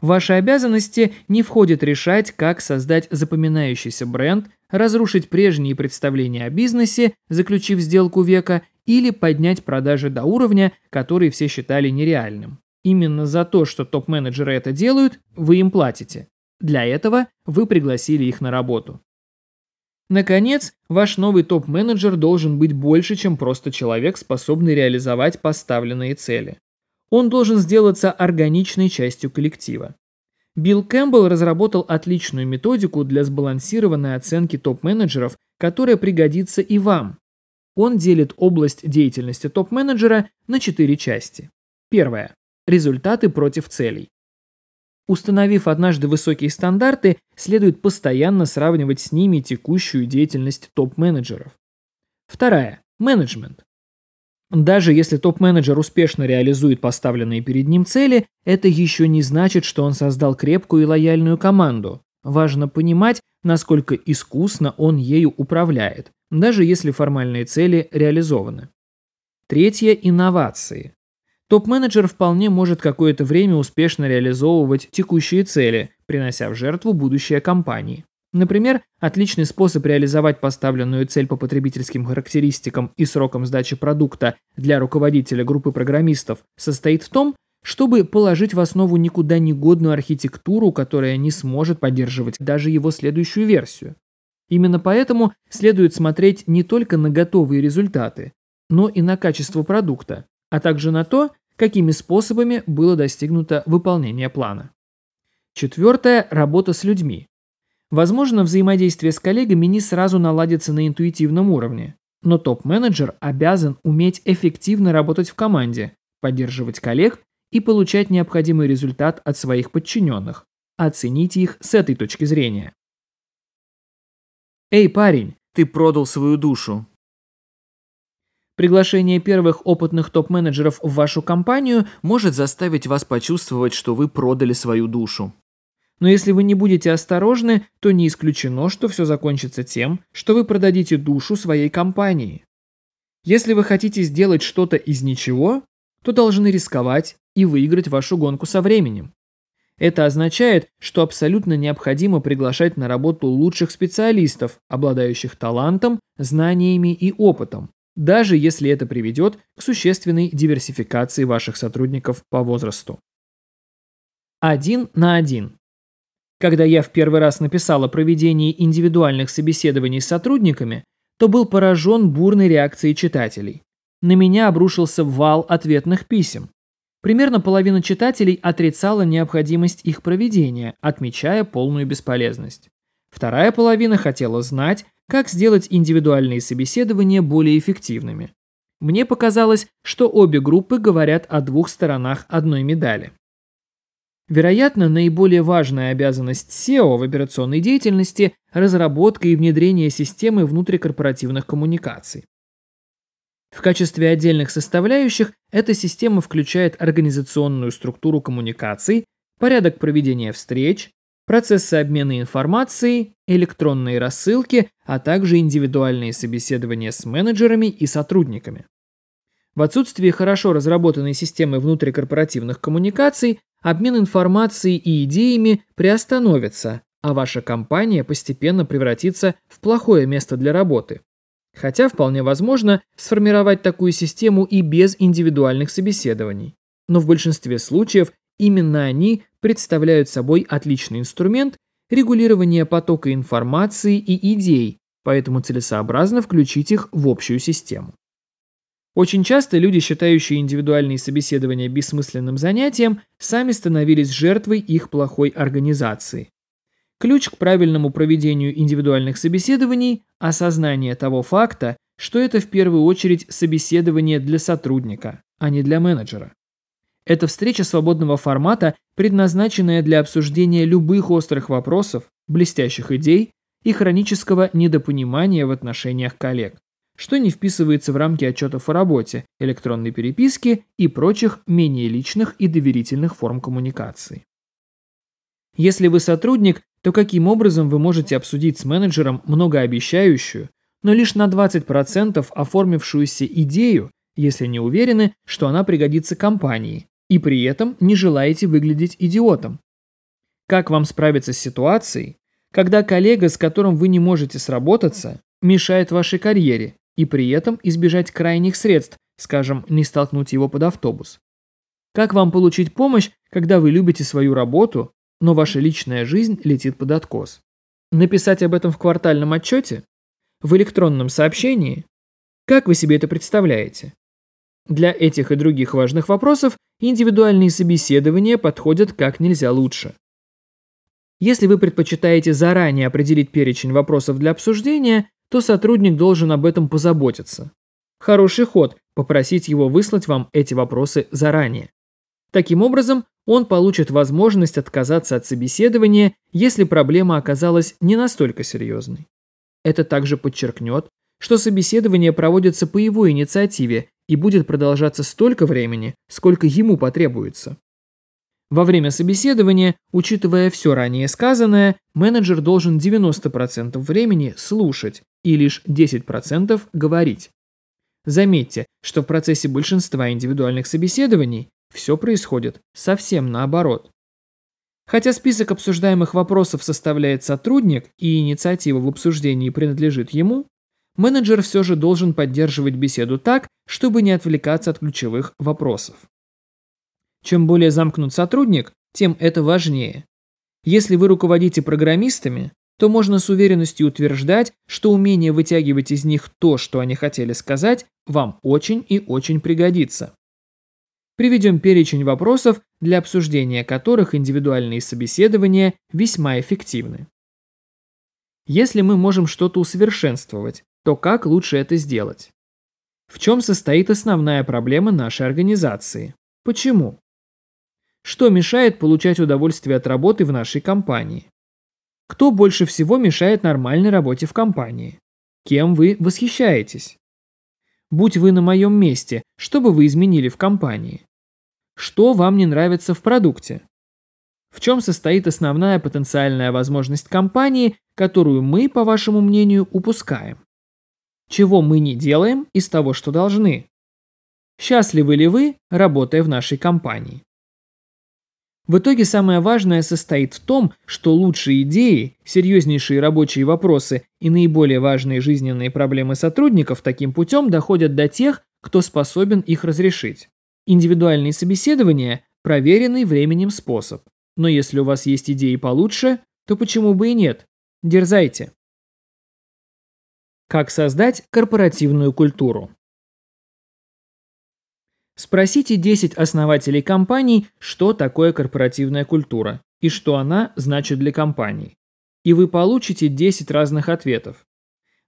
В ваши обязанности не входит решать, как создать запоминающийся бренд, разрушить прежние представления о бизнесе, заключив сделку века, или поднять продажи до уровня, который все считали нереальным. Именно за то, что топ-менеджеры это делают, вы им платите. Для этого вы пригласили их на работу. Наконец, ваш новый топ-менеджер должен быть больше, чем просто человек, способный реализовать поставленные цели. Он должен сделаться органичной частью коллектива. Билл Кэмпбелл разработал отличную методику для сбалансированной оценки топ-менеджеров, которая пригодится и вам. Он делит область деятельности топ-менеджера на четыре части. Первая результаты против целей. Установив однажды высокие стандарты, следует постоянно сравнивать с ними текущую деятельность топ-менеджеров. Вторая. Менеджмент. Даже если топ-менеджер успешно реализует поставленные перед ним цели, это еще не значит, что он создал крепкую и лояльную команду. Важно понимать, насколько искусно он ею управляет, даже если формальные цели реализованы. Третье – инновации. Топ-менеджер вполне может какое-то время успешно реализовывать текущие цели, принося в жертву будущее компании. Например, отличный способ реализовать поставленную цель по потребительским характеристикам и срокам сдачи продукта для руководителя группы программистов состоит в том, чтобы положить в основу никуда не годную архитектуру, которая не сможет поддерживать даже его следующую версию. Именно поэтому следует смотреть не только на готовые результаты, но и на качество продукта, а также на то, какими способами было достигнуто выполнение плана. Четвертое – работа с людьми. Возможно, взаимодействие с коллегами не сразу наладится на интуитивном уровне, но топ-менеджер обязан уметь эффективно работать в команде, поддерживать коллег и получать необходимый результат от своих подчиненных. Оцените их с этой точки зрения. Эй, парень, ты продал свою душу. Приглашение первых опытных топ-менеджеров в вашу компанию может заставить вас почувствовать, что вы продали свою душу. Но если вы не будете осторожны, то не исключено, что все закончится тем, что вы продадите душу своей компании. Если вы хотите сделать что-то из ничего, то должны рисковать и выиграть вашу гонку со временем. Это означает, что абсолютно необходимо приглашать на работу лучших специалистов, обладающих талантом, знаниями и опытом, даже если это приведет к существенной диверсификации ваших сотрудников по возрасту. Один на один. Когда я в первый раз написал о проведении индивидуальных собеседований с сотрудниками, то был поражен бурной реакцией читателей. На меня обрушился вал ответных писем. Примерно половина читателей отрицала необходимость их проведения, отмечая полную бесполезность. Вторая половина хотела знать, как сделать индивидуальные собеседования более эффективными. Мне показалось, что обе группы говорят о двух сторонах одной медали. Вероятно, наиболее важная обязанность SEO в операционной деятельности – разработка и внедрение системы внутрикорпоративных коммуникаций. В качестве отдельных составляющих эта система включает организационную структуру коммуникаций, порядок проведения встреч, процессы обмена информацией, электронные рассылки, а также индивидуальные собеседования с менеджерами и сотрудниками. В отсутствие хорошо разработанной системы внутрикорпоративных коммуникаций, обмен информацией и идеями приостановится, а ваша компания постепенно превратится в плохое место для работы. Хотя вполне возможно сформировать такую систему и без индивидуальных собеседований. Но в большинстве случаев именно они представляют собой отличный инструмент регулирования потока информации и идей, поэтому целесообразно включить их в общую систему. Очень часто люди, считающие индивидуальные собеседования бессмысленным занятием, сами становились жертвой их плохой организации. Ключ к правильному проведению индивидуальных собеседований – осознание того факта, что это в первую очередь собеседование для сотрудника, а не для менеджера. Это встреча свободного формата, предназначенная для обсуждения любых острых вопросов, блестящих идей и хронического недопонимания в отношениях коллег, что не вписывается в рамки отчетов о работе, электронной переписки и прочих менее личных и доверительных форм коммуникации. Если вы сотрудник, то каким образом вы можете обсудить с менеджером многообещающую, но лишь на 20% оформившуюся идею, если не уверены, что она пригодится компании, и при этом не желаете выглядеть идиотом? Как вам справиться с ситуацией, когда коллега, с которым вы не можете сработаться, мешает вашей карьере, и при этом избежать крайних средств, скажем, не столкнуть его под автобус? Как вам получить помощь, когда вы любите свою работу, но ваша личная жизнь летит под откос. Написать об этом в квартальном отчете? В электронном сообщении? Как вы себе это представляете? Для этих и других важных вопросов индивидуальные собеседования подходят как нельзя лучше. Если вы предпочитаете заранее определить перечень вопросов для обсуждения, то сотрудник должен об этом позаботиться. Хороший ход – попросить его выслать вам эти вопросы заранее. Таким образом, он получит возможность отказаться от собеседования, если проблема оказалась не настолько серьезной. Это также подчеркнет, что собеседование проводится по его инициативе и будет продолжаться столько времени, сколько ему потребуется. Во время собеседования, учитывая все ранее сказанное, менеджер должен 90% времени слушать и лишь 10% говорить. Заметьте, что в процессе большинства индивидуальных собеседований все происходит совсем наоборот. Хотя список обсуждаемых вопросов составляет сотрудник и инициатива в обсуждении принадлежит ему, менеджер все же должен поддерживать беседу так, чтобы не отвлекаться от ключевых вопросов. Чем более замкнут сотрудник, тем это важнее. Если вы руководите программистами, то можно с уверенностью утверждать, что умение вытягивать из них то, что они хотели сказать, вам очень и очень пригодится. Приведем перечень вопросов, для обсуждения которых индивидуальные собеседования весьма эффективны. Если мы можем что-то усовершенствовать, то как лучше это сделать? В чем состоит основная проблема нашей организации? Почему? Что мешает получать удовольствие от работы в нашей компании? Кто больше всего мешает нормальной работе в компании? Кем вы восхищаетесь? Будь вы на моем месте, что бы вы изменили в компании? Что вам не нравится в продукте? В чем состоит основная потенциальная возможность компании, которую мы, по вашему мнению, упускаем? Чего мы не делаем из того, что должны? Счастливы ли вы, работая в нашей компании? В итоге самое важное состоит в том, что лучшие идеи, серьезнейшие рабочие вопросы и наиболее важные жизненные проблемы сотрудников таким путем доходят до тех, кто способен их разрешить. Индивидуальные собеседования – проверенный временем способ. Но если у вас есть идеи получше, то почему бы и нет? Дерзайте. Как создать корпоративную культуру? Спросите 10 основателей компаний, что такое корпоративная культура и что она значит для компании. И вы получите 10 разных ответов.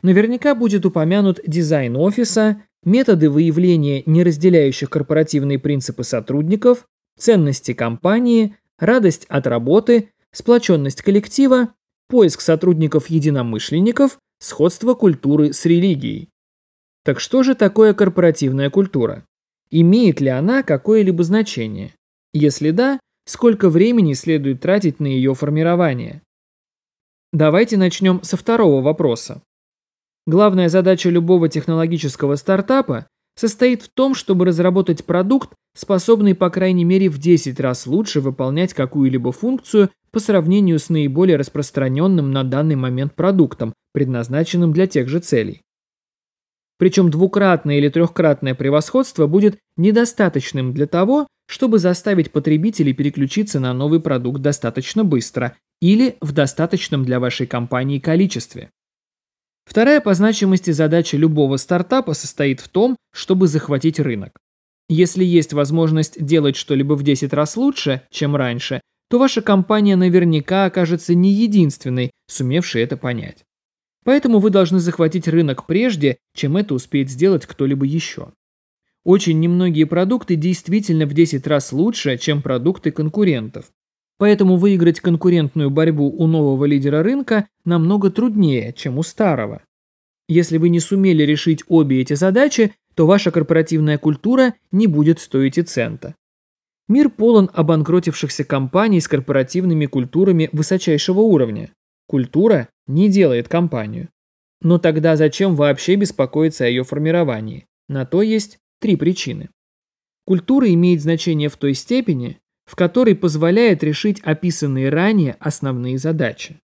Наверняка будет упомянут дизайн офиса, методы выявления неразделяющих корпоративные принципы сотрудников, ценности компании, радость от работы, сплоченность коллектива, поиск сотрудников-единомышленников, сходство культуры с религией. Так что же такое корпоративная культура? Имеет ли она какое-либо значение? Если да, сколько времени следует тратить на ее формирование. Давайте начнем со второго вопроса. Главная задача любого технологического стартапа состоит в том, чтобы разработать продукт, способный по крайней мере в 10 раз лучше выполнять какую-либо функцию по сравнению с наиболее распространенным на данный момент продуктом, предназначенным для тех же целей. Причем двукратное или трехкратное превосходство будет недостаточным для того, чтобы заставить потребителей переключиться на новый продукт достаточно быстро или в достаточном для вашей компании количестве. Вторая по значимости задача любого стартапа состоит в том, чтобы захватить рынок. Если есть возможность делать что-либо в 10 раз лучше, чем раньше, то ваша компания наверняка окажется не единственной, сумевшей это понять. Поэтому вы должны захватить рынок прежде, чем это успеет сделать кто-либо еще. Очень немногие продукты действительно в 10 раз лучше, чем продукты конкурентов. Поэтому выиграть конкурентную борьбу у нового лидера рынка намного труднее, чем у старого. Если вы не сумели решить обе эти задачи, то ваша корпоративная культура не будет стоить и цента. Мир полон обанкротившихся компаний с корпоративными культурами высочайшего уровня. Культура не делает компанию. Но тогда зачем вообще беспокоиться о ее формировании? На то есть три причины. Культура имеет значение в той степени, в которой позволяет решить описанные ранее основные задачи.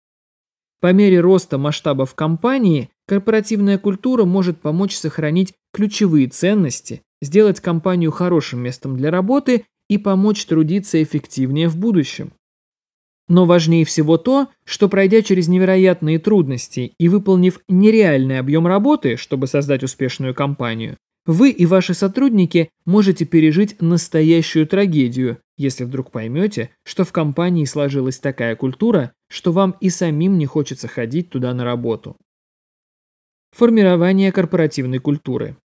По мере роста масштабов компании корпоративная культура может помочь сохранить ключевые ценности, сделать компанию хорошим местом для работы и помочь трудиться эффективнее в будущем. Но важнее всего то, что пройдя через невероятные трудности и выполнив нереальный объем работы, чтобы создать успешную компанию, вы и ваши сотрудники можете пережить настоящую трагедию, если вдруг поймете, что в компании сложилась такая культура, что вам и самим не хочется ходить туда на работу. Формирование корпоративной культуры.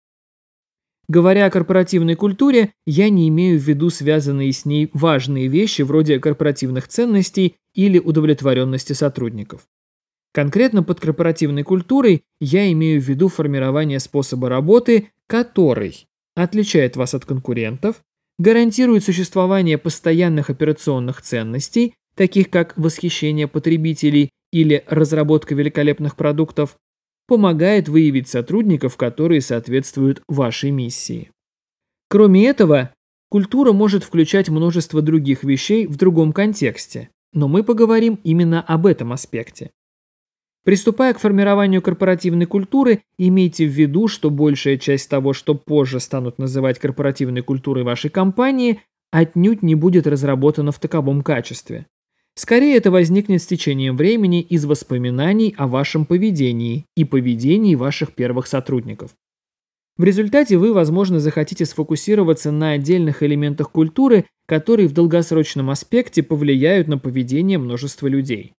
Говоря о корпоративной культуре, я не имею в виду связанные с ней важные вещи вроде корпоративных ценностей или удовлетворенности сотрудников. Конкретно под корпоративной культурой я имею в виду формирование способа работы, который отличает вас от конкурентов, гарантирует существование постоянных операционных ценностей, таких как восхищение потребителей или разработка великолепных продуктов, помогает выявить сотрудников, которые соответствуют вашей миссии. Кроме этого, культура может включать множество других вещей в другом контексте, но мы поговорим именно об этом аспекте. Приступая к формированию корпоративной культуры, имейте в виду, что большая часть того, что позже станут называть корпоративной культурой вашей компании, отнюдь не будет разработана в таковом качестве. Скорее это возникнет с течением времени из воспоминаний о вашем поведении и поведении ваших первых сотрудников. В результате вы, возможно, захотите сфокусироваться на отдельных элементах культуры, которые в долгосрочном аспекте повлияют на поведение множества людей.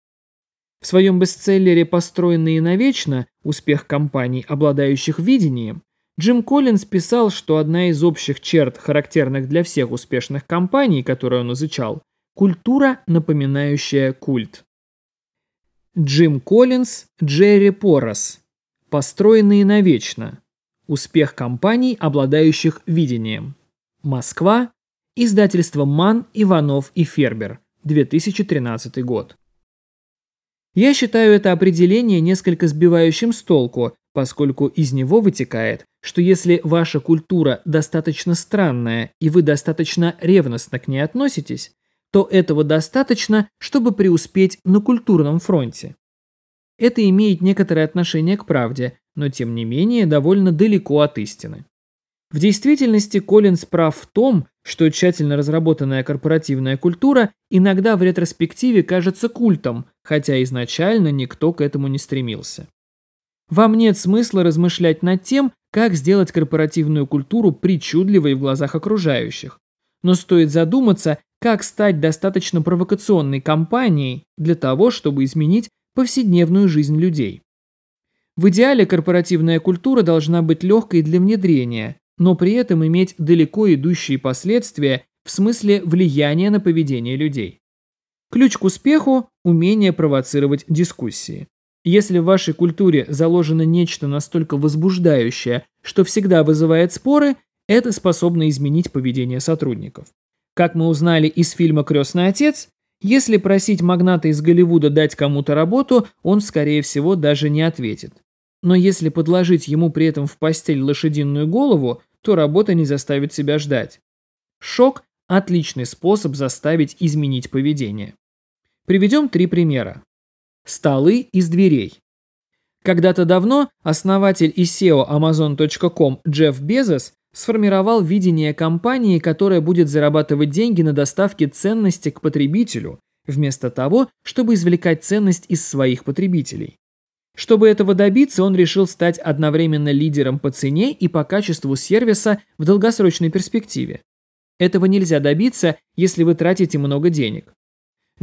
В своем бестселлере «Построенные навечно. Успех компаний, обладающих видением» Джим Коллинз писал, что одна из общих черт, характерных для всех успешных компаний, которые он изучал, культура, напоминающая культ. Джим Коллинз, Джерри Порос. Построенные навечно. Успех компаний, обладающих видением. Москва. Издательство МАН, Иванов и Фербер. 2013 год. Я считаю это определение несколько сбивающим с толку, поскольку из него вытекает, что если ваша культура достаточно странная и вы достаточно ревностно к ней относитесь, то этого достаточно, чтобы преуспеть на культурном фронте. Это имеет некоторое отношение к правде, но тем не менее довольно далеко от истины. В действительности Коллинз прав в том, что тщательно разработанная корпоративная культура иногда в ретроспективе кажется культом, хотя изначально никто к этому не стремился. Вам нет смысла размышлять над тем, как сделать корпоративную культуру причудливой в глазах окружающих. Но стоит задуматься, как стать достаточно провокационной компанией для того, чтобы изменить повседневную жизнь людей. В идеале корпоративная культура должна быть легкой для внедрения, но при этом иметь далеко идущие последствия в смысле влияния на поведение людей. Ключ к успеху – умение провоцировать дискуссии. Если в вашей культуре заложено нечто настолько возбуждающее, что всегда вызывает споры, это способно изменить поведение сотрудников. Как мы узнали из фильма «Крестный отец», если просить магната из Голливуда дать кому-то работу, он, скорее всего, даже не ответит. Но если подложить ему при этом в постель лошадиную голову, то работа не заставит себя ждать. Шок – отличный способ заставить изменить поведение. Приведем три примера. Столы из дверей. Когда-то давно основатель и SEO Amazon.com Джефф Безос сформировал видение компании, которая будет зарабатывать деньги на доставке ценности к потребителю, вместо того, чтобы извлекать ценность из своих потребителей. Чтобы этого добиться, он решил стать одновременно лидером по цене и по качеству сервиса в долгосрочной перспективе. Этого нельзя добиться, если вы тратите много денег.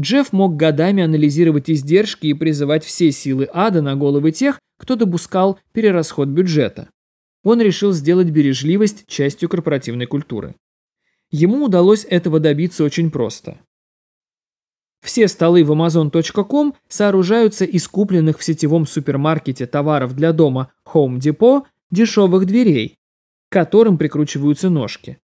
Джефф мог годами анализировать издержки и призывать все силы ада на головы тех, кто допускал перерасход бюджета. Он решил сделать бережливость частью корпоративной культуры. Ему удалось этого добиться очень просто. Все столы в Amazon.com сооружаются из купленных в сетевом супермаркете товаров для дома Home Depot дешевых дверей, к которым прикручиваются ножки.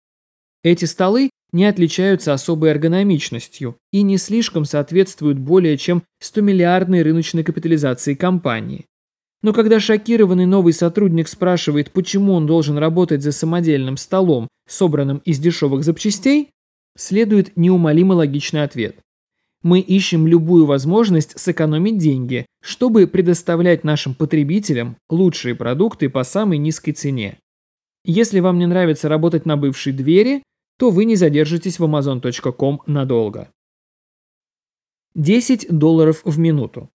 Эти столы не отличаются особой эргономичностью и не слишком соответствуют более чем 100-миллиардной рыночной капитализации компании. Но когда шокированный новый сотрудник спрашивает, почему он должен работать за самодельным столом, собранным из дешевых запчастей, следует неумолимо логичный ответ. Мы ищем любую возможность сэкономить деньги, чтобы предоставлять нашим потребителям лучшие продукты по самой низкой цене. Если вам не нравится работать на бывшей двери, то вы не задержитесь в amazon.com надолго. 10 долларов в минуту.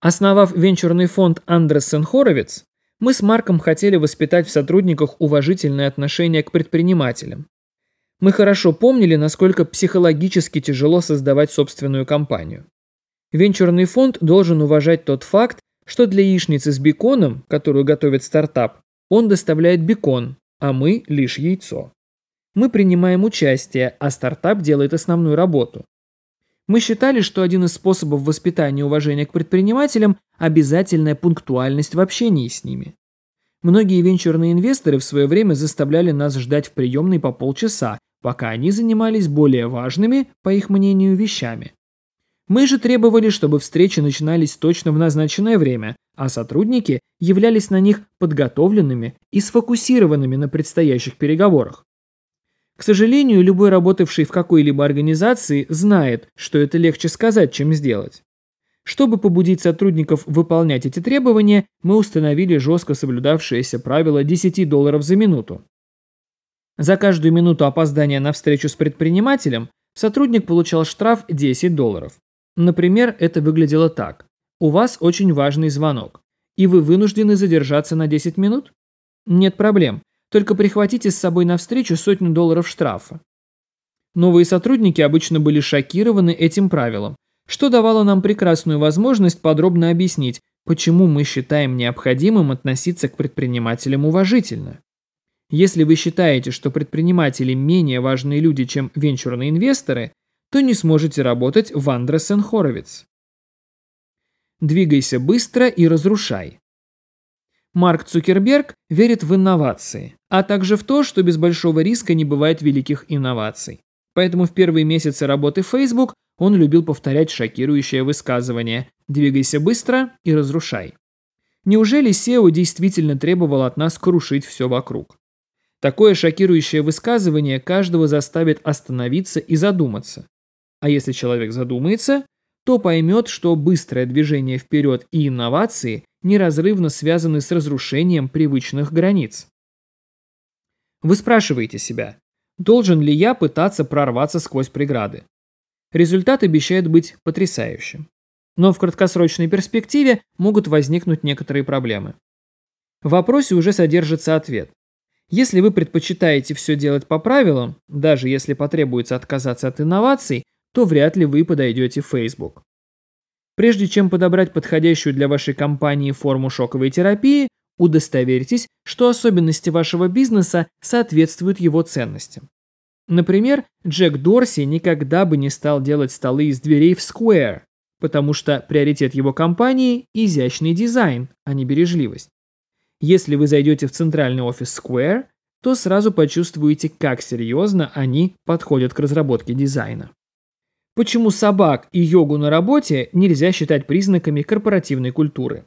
Основав венчурный фонд Андерсен Хоровиц, мы с Марком хотели воспитать в сотрудниках уважительное отношение к предпринимателям. Мы хорошо помнили, насколько психологически тяжело создавать собственную компанию. Венчурный фонд должен уважать тот факт, что для яичницы с беконом, которую готовит стартап, он доставляет бекон, а мы лишь яйцо. Мы принимаем участие, а стартап делает основную работу. Мы считали, что один из способов воспитания уважения к предпринимателям – обязательная пунктуальность в общении с ними. Многие венчурные инвесторы в свое время заставляли нас ждать в приемной по полчаса, пока они занимались более важными, по их мнению, вещами. Мы же требовали, чтобы встречи начинались точно в назначенное время, а сотрудники являлись на них подготовленными и сфокусированными на предстоящих переговорах. К сожалению, любой работавший в какой-либо организации знает, что это легче сказать, чем сделать. Чтобы побудить сотрудников выполнять эти требования, мы установили жестко соблюдавшееся правило 10 долларов за минуту. За каждую минуту опоздания на встречу с предпринимателем сотрудник получал штраф 10 долларов. Например, это выглядело так. У вас очень важный звонок, и вы вынуждены задержаться на 10 минут? Нет проблем. Только прихватите с собой навстречу сотню долларов штрафа. Новые сотрудники обычно были шокированы этим правилом, что давало нам прекрасную возможность подробно объяснить, почему мы считаем необходимым относиться к предпринимателям уважительно. Если вы считаете, что предприниматели менее важные люди, чем венчурные инвесторы, то не сможете работать в Андресен Хоровиц. Двигайся быстро и разрушай. Марк Цукерберг верит в инновации, а также в то, что без большого риска не бывает великих инноваций. Поэтому в первые месяцы работы Facebook он любил повторять шокирующее высказывание «двигайся быстро и разрушай». Неужели SEO действительно требовал от нас крушить все вокруг? Такое шокирующее высказывание каждого заставит остановиться и задуматься. А если человек задумается, то поймет, что быстрое движение вперед и инновации неразрывно связаны с разрушением привычных границ. Вы спрашиваете себя, должен ли я пытаться прорваться сквозь преграды? Результат обещает быть потрясающим. Но в краткосрочной перспективе могут возникнуть некоторые проблемы. В вопросе уже содержится ответ. Если вы предпочитаете все делать по правилам, даже если потребуется отказаться от инноваций, то вряд ли вы подойдете Facebook. Прежде чем подобрать подходящую для вашей компании форму шоковой терапии, удостоверьтесь, что особенности вашего бизнеса соответствуют его ценностям. Например, Джек Дорси никогда бы не стал делать столы из дверей в Square, потому что приоритет его компании – изящный дизайн, а не бережливость. Если вы зайдете в центральный офис Square, то сразу почувствуете, как серьезно они подходят к разработке дизайна. Почему собак и йогу на работе нельзя считать признаками корпоративной культуры?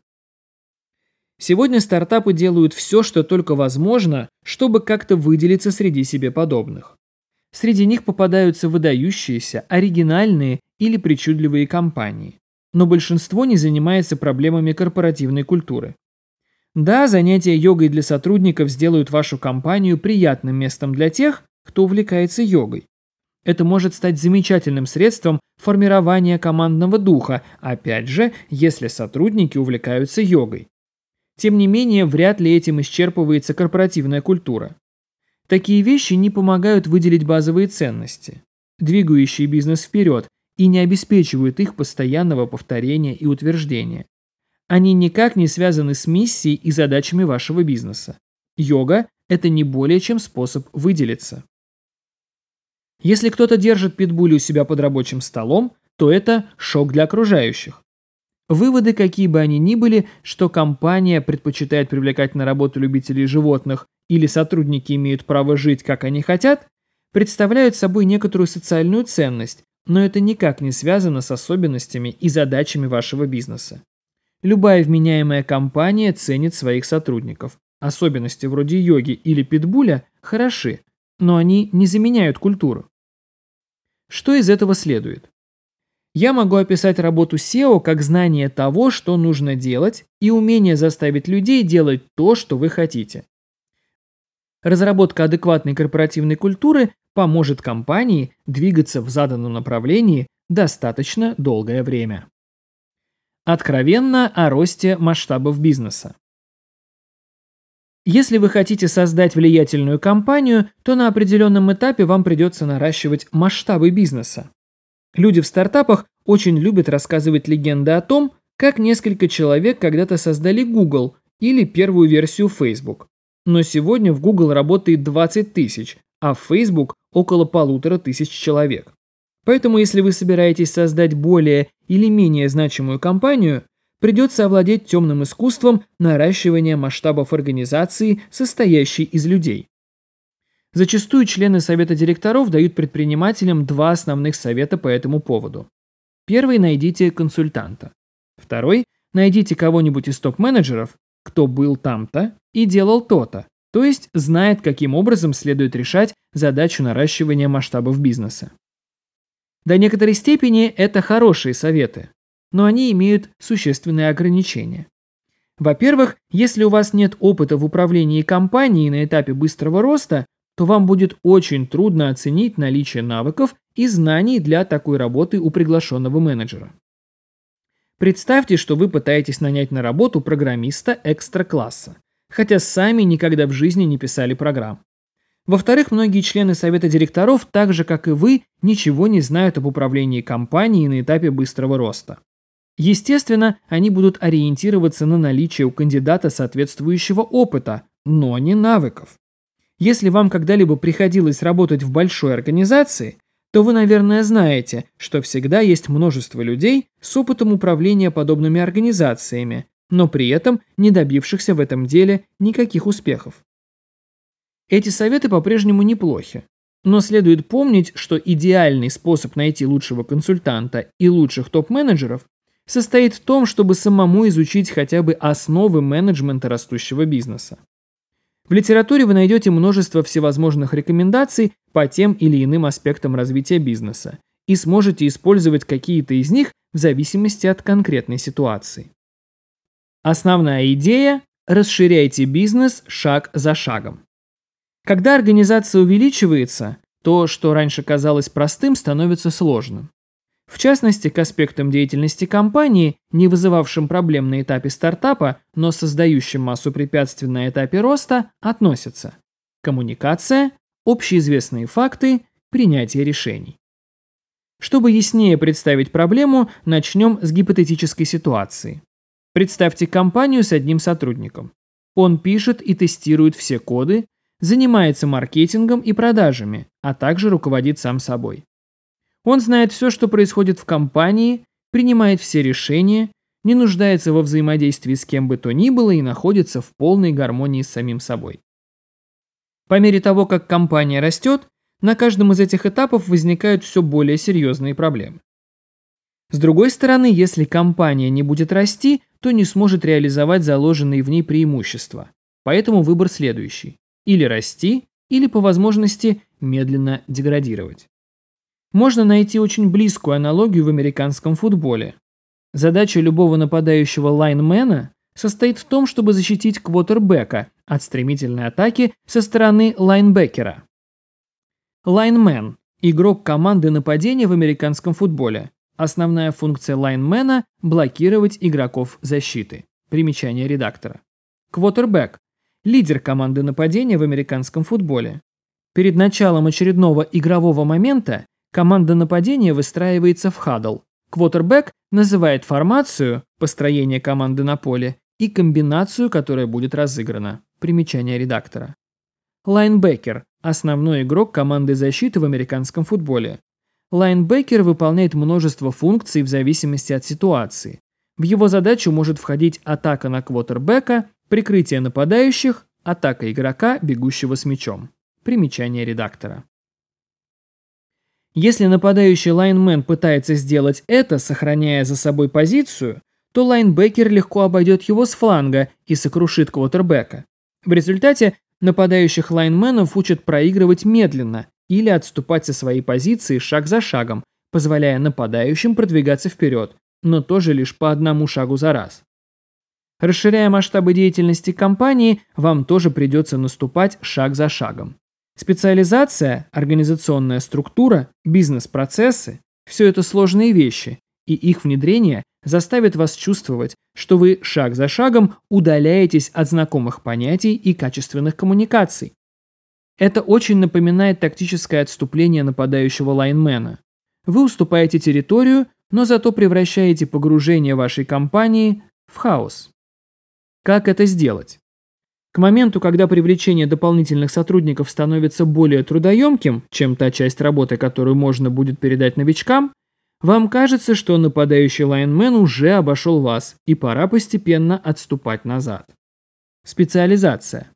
Сегодня стартапы делают все, что только возможно, чтобы как-то выделиться среди себе подобных. Среди них попадаются выдающиеся, оригинальные или причудливые компании. Но большинство не занимается проблемами корпоративной культуры. Да, занятия йогой для сотрудников сделают вашу компанию приятным местом для тех, кто увлекается йогой. Это может стать замечательным средством формирования командного духа, опять же, если сотрудники увлекаются йогой. Тем не менее, вряд ли этим исчерпывается корпоративная культура. Такие вещи не помогают выделить базовые ценности, двигающие бизнес вперед, и не обеспечивают их постоянного повторения и утверждения. Они никак не связаны с миссией и задачами вашего бизнеса. Йога – это не более чем способ выделиться. Если кто-то держит питбули у себя под рабочим столом, то это шок для окружающих. Выводы, какие бы они ни были, что компания предпочитает привлекать на работу любителей животных или сотрудники имеют право жить, как они хотят, представляют собой некоторую социальную ценность, но это никак не связано с особенностями и задачами вашего бизнеса. Любая вменяемая компания ценит своих сотрудников. Особенности вроде йоги или питбуля хороши, но они не заменяют культуру. Что из этого следует? Я могу описать работу SEO как знание того, что нужно делать, и умение заставить людей делать то, что вы хотите. Разработка адекватной корпоративной культуры поможет компании двигаться в заданном направлении достаточно долгое время. Откровенно о росте масштабов бизнеса. Если вы хотите создать влиятельную компанию, то на определенном этапе вам придется наращивать масштабы бизнеса. Люди в стартапах очень любят рассказывать легенды о том, как несколько человек когда-то создали Google или первую версию Facebook. Но сегодня в Google работает 20 тысяч, а в Facebook около полутора тысяч человек. Поэтому если вы собираетесь создать более или менее значимую компанию, придется овладеть темным искусством наращивания масштабов организации, состоящей из людей. Зачастую члены совета директоров дают предпринимателям два основных совета по этому поводу. Первый – найдите консультанта. Второй – найдите кого-нибудь из топ-менеджеров, кто был там-то и делал то-то, то есть знает, каким образом следует решать задачу наращивания масштабов бизнеса. До некоторой степени это хорошие советы, но они имеют существенные ограничения. Во-первых, если у вас нет опыта в управлении компанией на этапе быстрого роста, то вам будет очень трудно оценить наличие навыков и знаний для такой работы у приглашенного менеджера. Представьте, что вы пытаетесь нанять на работу программиста экстра-класса, хотя сами никогда в жизни не писали программ. Во-вторых, многие члены совета директоров, так же как и вы, ничего не знают об управлении компанией на этапе быстрого роста. Естественно, они будут ориентироваться на наличие у кандидата соответствующего опыта, но не навыков. Если вам когда-либо приходилось работать в большой организации, то вы, наверное, знаете, что всегда есть множество людей с опытом управления подобными организациями, но при этом не добившихся в этом деле никаких успехов. Эти советы по-прежнему неплохи, но следует помнить, что идеальный способ найти лучшего консультанта и лучших топ-менеджеров состоит в том, чтобы самому изучить хотя бы основы менеджмента растущего бизнеса. В литературе вы найдете множество всевозможных рекомендаций по тем или иным аспектам развития бизнеса и сможете использовать какие-то из них в зависимости от конкретной ситуации. Основная идея – расширяйте бизнес шаг за шагом. Когда организация увеличивается, то, что раньше казалось простым, становится сложным. В частности, к аспектам деятельности компании, не вызывавшим проблем на этапе стартапа, но создающим массу препятствий на этапе роста, относятся коммуникация, общеизвестные факты, принятие решений. Чтобы яснее представить проблему, начнем с гипотетической ситуации. Представьте компанию с одним сотрудником. Он пишет и тестирует все коды, занимается маркетингом и продажами, а также руководит сам собой. Он знает все, что происходит в компании, принимает все решения, не нуждается во взаимодействии с кем бы то ни было и находится в полной гармонии с самим собой. По мере того, как компания растет, на каждом из этих этапов возникают все более серьезные проблемы. С другой стороны, если компания не будет расти, то не сможет реализовать заложенные в ней преимущества. Поэтому выбор следующий. Или расти, или по возможности медленно деградировать. Можно найти очень близкую аналогию в американском футболе. Задача любого нападающего лайнмена состоит в том, чтобы защитить квотербека от стремительной атаки со стороны лайнбекера. Лайнмен – игрок команды нападения в американском футболе. Основная функция лайнмена – блокировать игроков защиты. Примечание редактора. Квотербек – лидер команды нападения в американском футболе. Перед началом очередного игрового момента команда нападения выстраивается в хадл. Квотербек называет формацию, построение команды на поле, и комбинацию, которая будет разыграна. Примечание редактора. Лайнбекер – основной игрок команды защиты в американском футболе. Лайнбекер выполняет множество функций в зависимости от ситуации. В его задачу может входить атака на квотербека, прикрытие нападающих, атака игрока, бегущего с мячом. Примечание редактора. Если нападающий лайнмен пытается сделать это, сохраняя за собой позицию, то лайнбекер легко обойдет его с фланга и сокрушит квотербека. В результате нападающих лайнменов учат проигрывать медленно или отступать со своей позиции шаг за шагом, позволяя нападающим продвигаться вперед, но тоже лишь по одному шагу за раз. Расширяя масштабы деятельности компании, вам тоже придется наступать шаг за шагом. Специализация, организационная структура, бизнес-процессы – все это сложные вещи, и их внедрение заставит вас чувствовать, что вы шаг за шагом удаляетесь от знакомых понятий и качественных коммуникаций. Это очень напоминает тактическое отступление нападающего лайнмена. Вы уступаете территорию, но зато превращаете погружение вашей компании в хаос. Как это сделать? К моменту, когда привлечение дополнительных сотрудников становится более трудоемким, чем та часть работы, которую можно будет передать новичкам, вам кажется, что нападающий лайнмен уже обошел вас, и пора постепенно отступать назад. Специализация.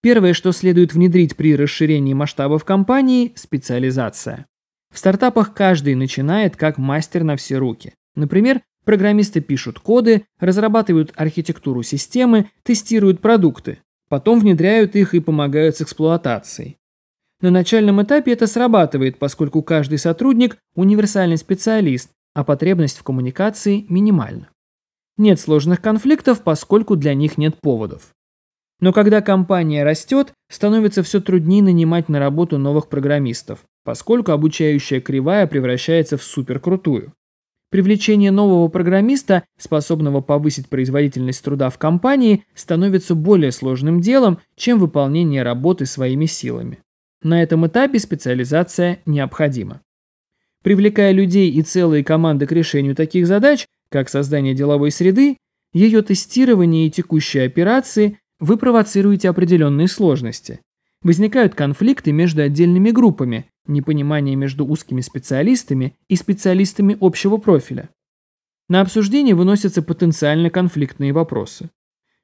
Первое, что следует внедрить при расширении масштабов компании – специализация. В стартапах каждый начинает как мастер на все руки. Например, Программисты пишут коды, разрабатывают архитектуру системы, тестируют продукты, потом внедряют их и помогают с эксплуатацией. На начальном этапе это срабатывает, поскольку каждый сотрудник – универсальный специалист, а потребность в коммуникации минимальна. Нет сложных конфликтов, поскольку для них нет поводов. Но когда компания растет, становится все труднее нанимать на работу новых программистов, поскольку обучающая кривая превращается в суперкрутую. Привлечение нового программиста, способного повысить производительность труда в компании, становится более сложным делом, чем выполнение работы своими силами. На этом этапе специализация необходима. Привлекая людей и целые команды к решению таких задач, как создание деловой среды, ее тестирование и текущие операции, вы провоцируете определенные сложности. Возникают конфликты между отдельными группами, непонимание между узкими специалистами и специалистами общего профиля. На обсуждение выносятся потенциально конфликтные вопросы.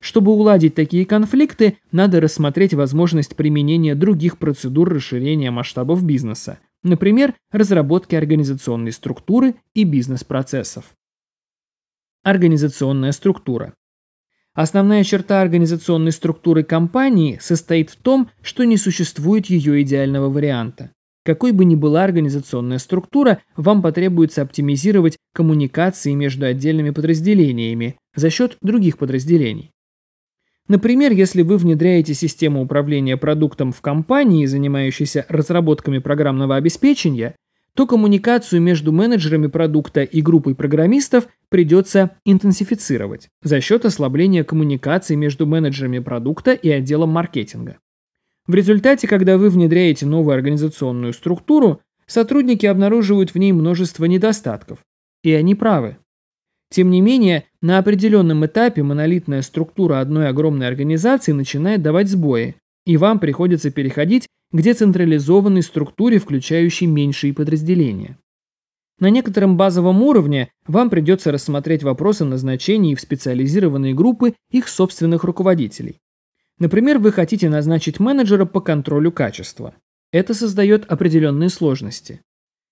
Чтобы уладить такие конфликты, надо рассмотреть возможность применения других процедур расширения масштабов бизнеса, например, разработки организационной структуры и бизнес-процессов. Организационная структура. Основная черта организационной структуры компании состоит в том, что не существует ее идеального варианта. Какой бы ни была организационная структура, вам потребуется оптимизировать коммуникации между отдельными подразделениями за счет других подразделений. Например, если вы внедряете систему управления продуктом в компании, занимающейся разработками программного обеспечения, то коммуникацию между менеджерами продукта и группой программистов придется интенсифицировать за счет ослабления коммуникации между менеджерами продукта и отделом маркетинга. В результате, когда вы внедряете новую организационную структуру, сотрудники обнаруживают в ней множество недостатков. И они правы. Тем не менее, на определенном этапе монолитная структура одной огромной организации начинает давать сбои, и вам приходится переходить к децентрализованной структуре, включающей меньшие подразделения. На некотором базовом уровне вам придется рассмотреть вопросы назначений в специализированные группы их собственных руководителей. Например, вы хотите назначить менеджера по контролю качества. Это создает определенные сложности.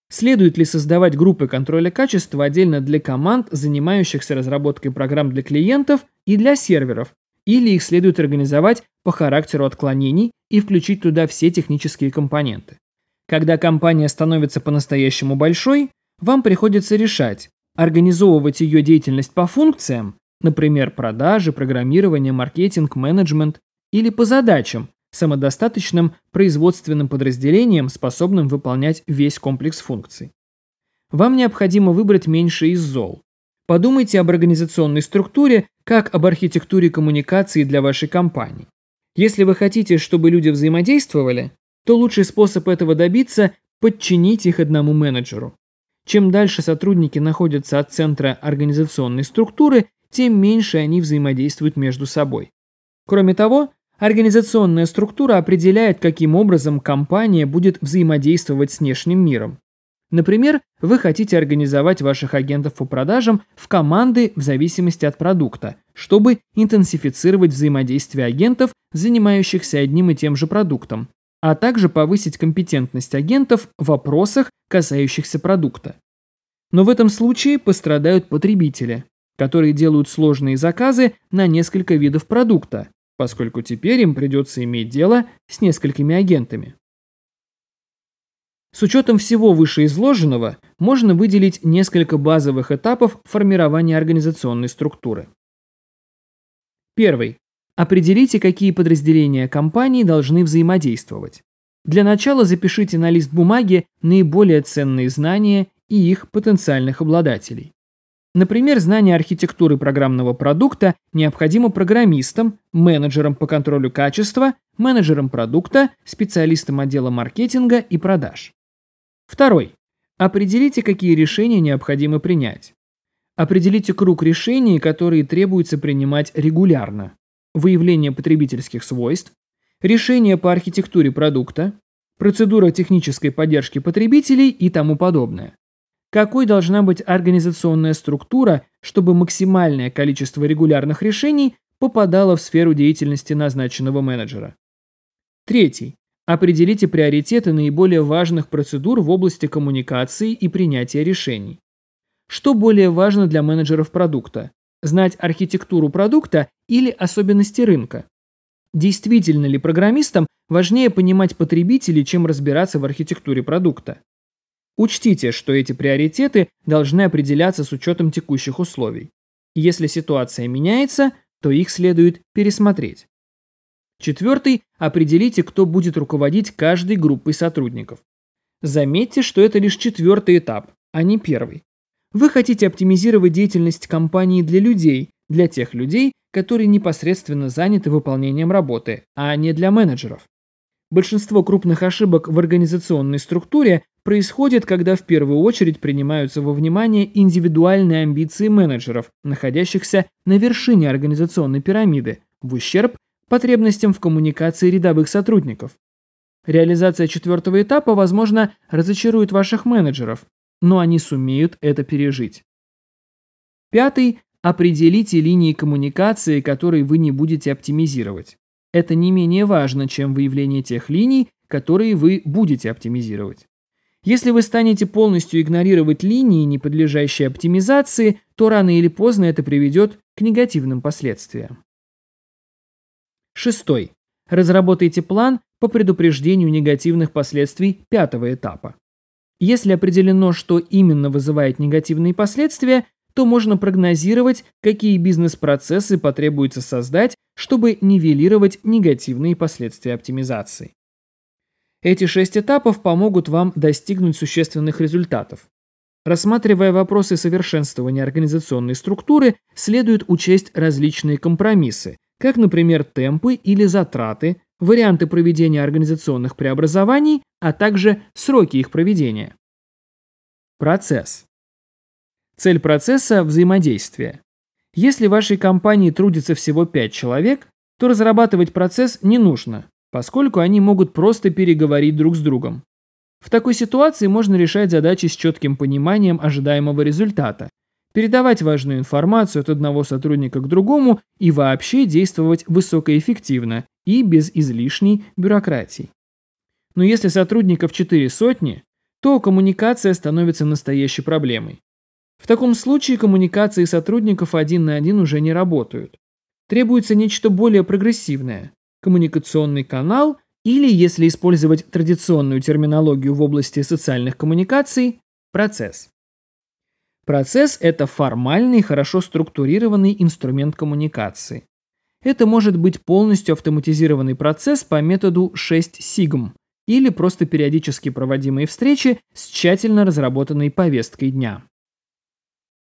Следует ли создавать группы контроля качества отдельно для команд, занимающихся разработкой программ для клиентов и для серверов, или их следует организовать по характеру отклонений и включить туда все технические компоненты. Когда компания становится по-настоящему большой, вам приходится решать, организовывать ее деятельность по функциям, например, продажи, программирование, маркетинг, менеджмент, или по задачам, самодостаточным производственным подразделением, способным выполнять весь комплекс функций. Вам необходимо выбрать меньшее из зол. Подумайте об организационной структуре, как об архитектуре коммуникации для вашей компании. Если вы хотите, чтобы люди взаимодействовали, то лучший способ этого добиться – подчинить их одному менеджеру. Чем дальше сотрудники находятся от центра организационной структуры, тем меньше они взаимодействуют между собой. Кроме того, Организационная структура определяет, каким образом компания будет взаимодействовать с внешним миром. Например, вы хотите организовать ваших агентов по продажам в команды в зависимости от продукта, чтобы интенсифицировать взаимодействие агентов, занимающихся одним и тем же продуктом, а также повысить компетентность агентов в вопросах, касающихся продукта. Но в этом случае пострадают потребители, которые делают сложные заказы на несколько видов продукта, поскольку теперь им придется иметь дело с несколькими агентами. С учетом всего вышеизложенного, можно выделить несколько базовых этапов формирования организационной структуры. Первый. Определите, какие подразделения компании должны взаимодействовать. Для начала запишите на лист бумаги наиболее ценные знания и их потенциальных обладателей. Например, знание архитектуры программного продукта необходимо программистам, менеджерам по контролю качества, менеджерам продукта, специалистам отдела маркетинга и продаж. Второй. Определите, какие решения необходимо принять. Определите круг решений, которые требуется принимать регулярно. Выявление потребительских свойств, решения по архитектуре продукта, процедура технической поддержки потребителей и тому подобное. Какой должна быть организационная структура, чтобы максимальное количество регулярных решений попадало в сферу деятельности назначенного менеджера? Третий. Определите приоритеты наиболее важных процедур в области коммуникации и принятия решений. Что более важно для менеджеров продукта? Знать архитектуру продукта или особенности рынка? Действительно ли программистам важнее понимать потребителей, чем разбираться в архитектуре продукта? Учтите, что эти приоритеты должны определяться с учетом текущих условий. Если ситуация меняется, то их следует пересмотреть. Четвертый – определите, кто будет руководить каждой группой сотрудников. Заметьте, что это лишь четвертый этап, а не первый. Вы хотите оптимизировать деятельность компании для людей, для тех людей, которые непосредственно заняты выполнением работы, а не для менеджеров. Большинство крупных ошибок в организационной структуре происходит, когда в первую очередь принимаются во внимание индивидуальные амбиции менеджеров, находящихся на вершине организационной пирамиды, в ущерб потребностям в коммуникации рядовых сотрудников. Реализация четвертого этапа, возможно, разочарует ваших менеджеров, но они сумеют это пережить. Пятый – определите линии коммуникации, которые вы не будете оптимизировать. Это не менее важно, чем выявление тех линий, которые вы будете оптимизировать. Если вы станете полностью игнорировать линии, не подлежащие оптимизации, то рано или поздно это приведет к негативным последствиям. Шестой. Разработайте план по предупреждению негативных последствий пятого этапа. Если определено, что именно вызывает негативные последствия, то можно прогнозировать, какие бизнес-процессы потребуется создать, чтобы нивелировать негативные последствия оптимизации. Эти шесть этапов помогут вам достигнуть существенных результатов. Рассматривая вопросы совершенствования организационной структуры, следует учесть различные компромиссы, как, например, темпы или затраты, варианты проведения организационных преобразований, а также сроки их проведения. Процесс. Цель процесса – взаимодействие. Если в вашей компании трудится всего 5 человек, то разрабатывать процесс не нужно, поскольку они могут просто переговорить друг с другом. В такой ситуации можно решать задачи с четким пониманием ожидаемого результата, передавать важную информацию от одного сотрудника к другому и вообще действовать высокоэффективно и без излишней бюрократии. Но если сотрудников четыре сотни, то коммуникация становится настоящей проблемой. В таком случае коммуникации сотрудников один на один уже не работают. Требуется нечто более прогрессивное – коммуникационный канал или, если использовать традиционную терминологию в области социальных коммуникаций, процесс. Процесс – это формальный, хорошо структурированный инструмент коммуникации. Это может быть полностью автоматизированный процесс по методу 6 сигм или просто периодически проводимые встречи с тщательно разработанной повесткой дня.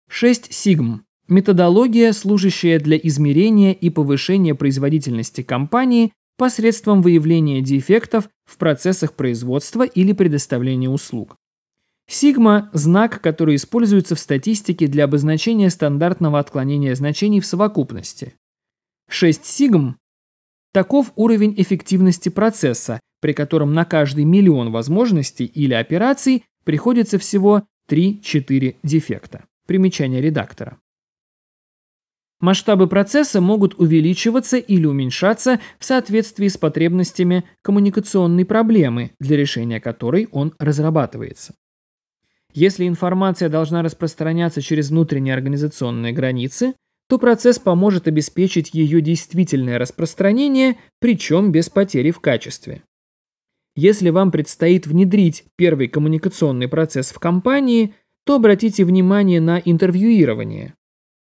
6 сигм – методология, служащая для измерения и повышения производительности компании посредством выявления дефектов в процессах производства или предоставления услуг. Сигма – знак, который используется в статистике для обозначения стандартного отклонения значений в совокупности. 6 сигм – таков уровень эффективности процесса, при котором на каждый миллион возможностей или операций приходится всего 3-4 дефекта. Примечание редактора. Масштабы процесса могут увеличиваться или уменьшаться в соответствии с потребностями коммуникационной проблемы, для решения которой он разрабатывается. Если информация должна распространяться через внутренние организационные границы, то процесс поможет обеспечить ее действительное распространение, причем без потери в качестве. Если вам предстоит внедрить первый коммуникационный процесс в компании, то обратите внимание на интервьюирование.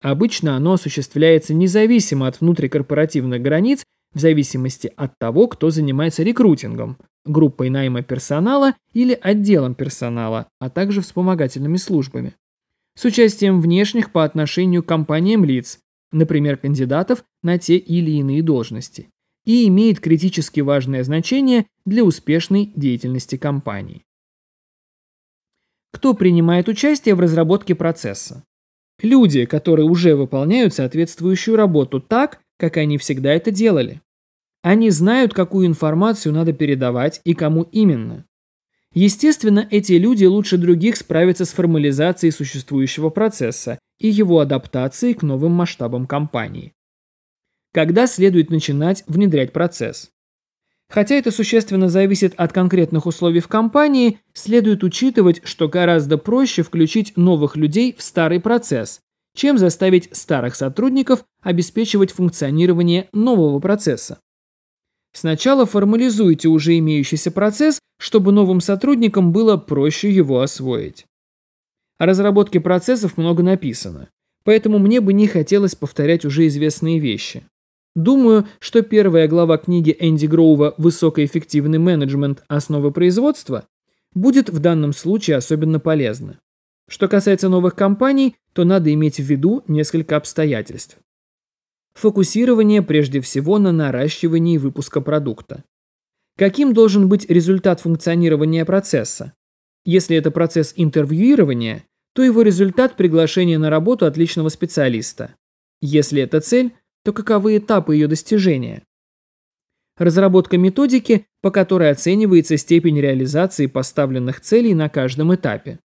Обычно оно осуществляется независимо от внутрикорпоративных границ в зависимости от того, кто занимается рекрутингом, группой найма персонала или отделом персонала, а также вспомогательными службами. С участием внешних по отношению к компаниям лиц, например, кандидатов на те или иные должности, и имеет критически важное значение для успешной деятельности компании. Кто принимает участие в разработке процесса? Люди, которые уже выполняют соответствующую работу так, как они всегда это делали. Они знают, какую информацию надо передавать и кому именно. Естественно, эти люди лучше других справятся с формализацией существующего процесса и его адаптацией к новым масштабам компании. Когда следует начинать внедрять процесс? Хотя это существенно зависит от конкретных условий в компании, следует учитывать, что гораздо проще включить новых людей в старый процесс, чем заставить старых сотрудников обеспечивать функционирование нового процесса. Сначала формализуйте уже имеющийся процесс, чтобы новым сотрудникам было проще его освоить. О разработке процессов много написано, поэтому мне бы не хотелось повторять уже известные вещи. Думаю, что первая глава книги Энди Гроува «Высокоэффективный менеджмент. Основы производства» будет в данном случае особенно полезна. Что касается новых компаний, то надо иметь в виду несколько обстоятельств. Фокусирование прежде всего на наращивании выпуска продукта. Каким должен быть результат функционирования процесса? Если это процесс интервьюирования, то его результат – приглашение на работу отличного специалиста. Если это цель, то каковы этапы ее достижения? Разработка методики, по которой оценивается степень реализации поставленных целей на каждом этапе.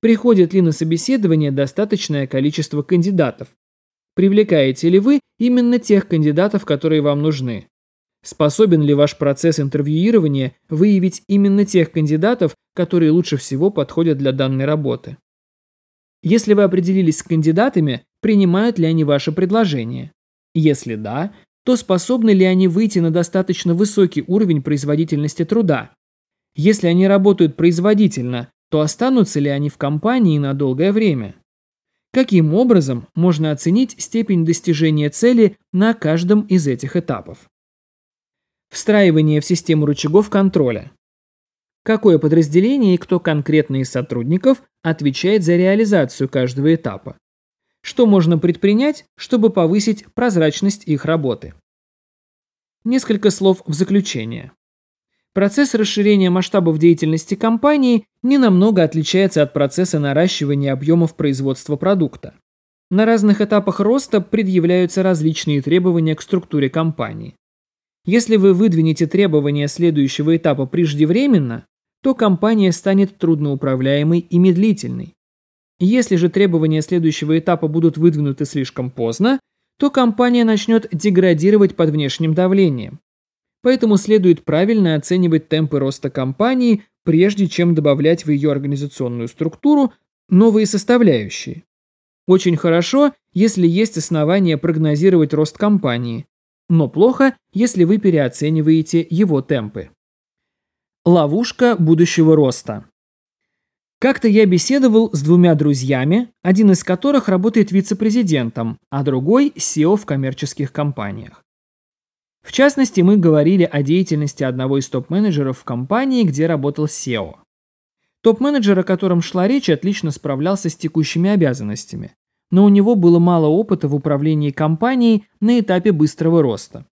Приходит ли на собеседование достаточное количество кандидатов? Привлекаете ли вы именно тех кандидатов, которые вам нужны? Способен ли ваш процесс интервьюирования выявить именно тех кандидатов, которые лучше всего подходят для данной работы? Если вы определились с кандидатами, принимают ли они ваше предложение? Если да, то способны ли они выйти на достаточно высокий уровень производительности труда? Если они работают производительно, то останутся ли они в компании на долгое время? Каким образом можно оценить степень достижения цели на каждом из этих этапов? Встраивание в систему рычагов контроля. Какое подразделение и кто конкретно из сотрудников отвечает за реализацию каждого этапа? Что можно предпринять, чтобы повысить прозрачность их работы? Несколько слов в заключение. Процесс расширения масштабов деятельности компании ненамного отличается от процесса наращивания объемов производства продукта. На разных этапах роста предъявляются различные требования к структуре компании. Если вы выдвинете требования следующего этапа преждевременно, то компания станет трудноуправляемой и медлительной. Если же требования следующего этапа будут выдвинуты слишком поздно, то компания начнет деградировать под внешним давлением. Поэтому следует правильно оценивать темпы роста компании, прежде чем добавлять в ее организационную структуру новые составляющие. Очень хорошо, если есть основания прогнозировать рост компании, но плохо, если вы переоцениваете его темпы. Ловушка будущего роста. Как-то я беседовал с двумя друзьями, один из которых работает вице-президентом, а другой – SEO в коммерческих компаниях. В частности, мы говорили о деятельности одного из топ-менеджеров в компании, где работал SEO. Топ-менеджер, о котором шла речь, отлично справлялся с текущими обязанностями, но у него было мало опыта в управлении компанией на этапе быстрого роста.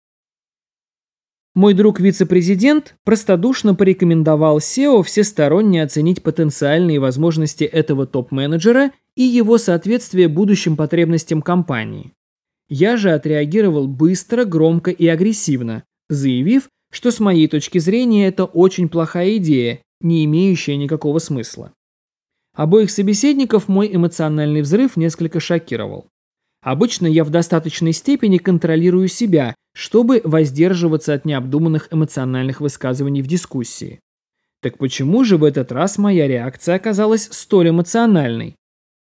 Мой друг вице-президент простодушно порекомендовал SEO всесторонне оценить потенциальные возможности этого топ-менеджера и его соответствие будущим потребностям компании. Я же отреагировал быстро, громко и агрессивно, заявив, что с моей точки зрения это очень плохая идея, не имеющая никакого смысла. Обоих собеседников мой эмоциональный взрыв несколько шокировал. Обычно я в достаточной степени контролирую себя, чтобы воздерживаться от необдуманных эмоциональных высказываний в дискуссии. Так почему же в этот раз моя реакция оказалась столь эмоциональной?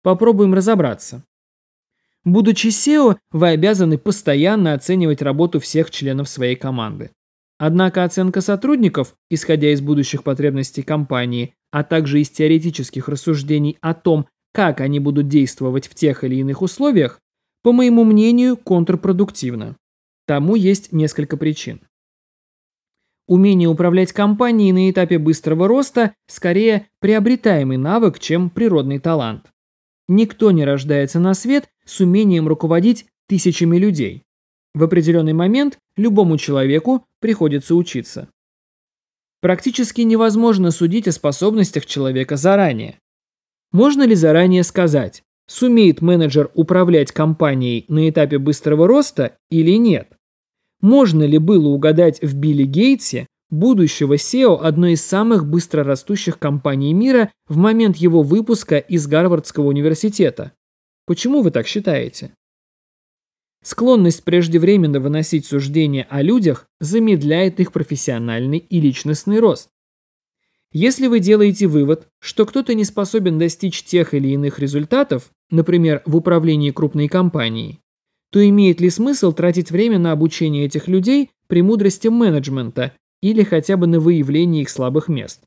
Попробуем разобраться. Будучи SEO, вы обязаны постоянно оценивать работу всех членов своей команды. Однако оценка сотрудников, исходя из будущих потребностей компании, а также из теоретических рассуждений о том, как они будут действовать в тех или иных условиях, по моему мнению, контрпродуктивна. Тому есть несколько причин. Умение управлять компанией на этапе быстрого роста скорее приобретаемый навык, чем природный талант. Никто не рождается на свет с умением руководить тысячами людей. В определенный момент любому человеку приходится учиться. Практически невозможно судить о способностях человека заранее. Можно ли заранее сказать, сумеет менеджер управлять компанией на этапе быстрого роста или нет? Можно ли было угадать в Билли Гейтсе будущего SEO одной из самых быстрорастущих компаний мира в момент его выпуска из Гарвардского университета. Почему вы так считаете? Склонность преждевременно выносить суждения о людях замедляет их профессиональный и личностный рост. Если вы делаете вывод, что кто-то не способен достичь тех или иных результатов, например, в управлении крупной компанией, то имеет ли смысл тратить время на обучение этих людей премудростям менеджмента или хотя бы на выявление их слабых мест?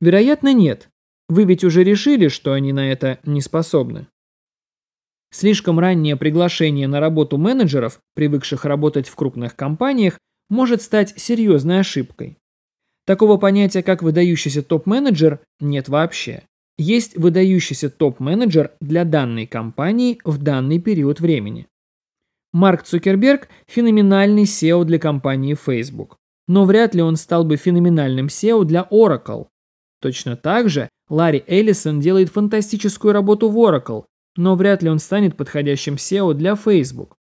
Вероятно, нет. Вы ведь уже решили, что они на это не способны. Слишком раннее приглашение на работу менеджеров, привыкших работать в крупных компаниях, может стать серьезной ошибкой. Такого понятия, как выдающийся топ-менеджер, нет вообще. Есть выдающийся топ-менеджер для данной компании в данный период времени. Марк Цукерберг – феноменальный SEO для компании Facebook но вряд ли он стал бы феноменальным SEO для Oracle. Точно так же Ларри Эллисон делает фантастическую работу в Oracle, но вряд ли он станет подходящим SEO для Facebook.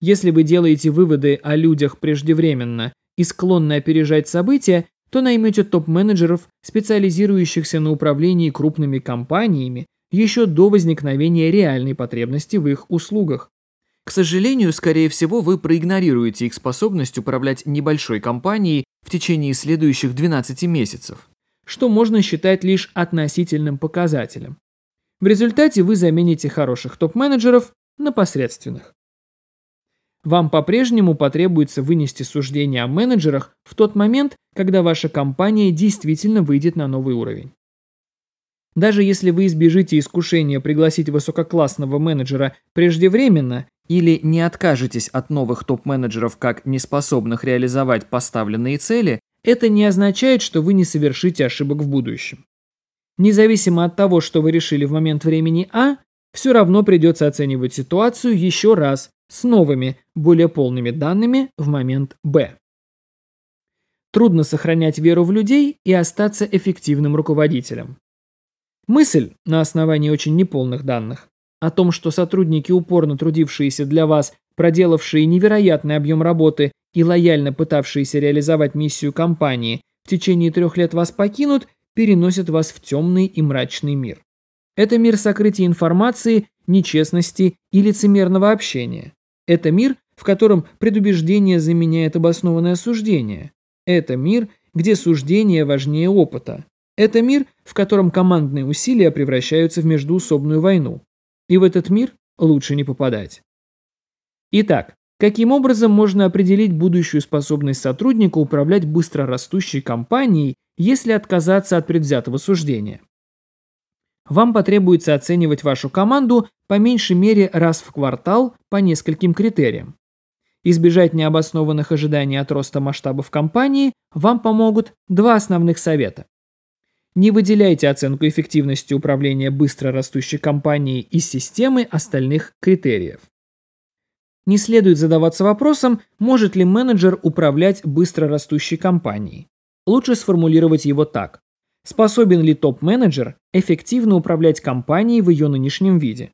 Если вы делаете выводы о людях преждевременно и склонны опережать события, то наймете топ-менеджеров, специализирующихся на управлении крупными компаниями, еще до возникновения реальной потребности в их услугах. К сожалению, скорее всего, вы проигнорируете их способность управлять небольшой компанией в течение следующих 12 месяцев, что можно считать лишь относительным показателем. В результате вы замените хороших топ-менеджеров на посредственных. Вам по-прежнему потребуется вынести суждение о менеджерах в тот момент, когда ваша компания действительно выйдет на новый уровень. Даже если вы избежите искушения пригласить высококлассного менеджера преждевременно или не откажетесь от новых топ-менеджеров как неспособных реализовать поставленные цели, это не означает, что вы не совершите ошибок в будущем. Независимо от того, что вы решили в момент времени А, все равно придется оценивать ситуацию еще раз с новыми, более полными данными в момент Б. Трудно сохранять веру в людей и остаться эффективным руководителем. Мысль на основании очень неполных данных о том, что сотрудники, упорно трудившиеся для вас, проделавшие невероятный объем работы и лояльно пытавшиеся реализовать миссию компании, в течение трех лет вас покинут, переносят вас в темный и мрачный мир. Это мир сокрытия информации, нечестности и лицемерного общения. Это мир, в котором предубеждение заменяет обоснованное суждение. Это мир, где суждение важнее опыта. Это мир, в котором командные усилия превращаются в междуусобную войну. И в этот мир лучше не попадать. Итак, каким образом можно определить будущую способность сотрудника управлять быстро растущей компанией, если отказаться от предвзятого суждения? Вам потребуется оценивать вашу команду по меньшей мере раз в квартал по нескольким критериям. Избежать необоснованных ожиданий от роста масштабов компании вам помогут два основных совета. Не выделяйте оценку эффективности управления быстро растущей компанией из системы остальных критериев. Не следует задаваться вопросом, может ли менеджер управлять быстро растущей компанией. Лучше сформулировать его так. Способен ли топ-менеджер эффективно управлять компанией в ее нынешнем виде?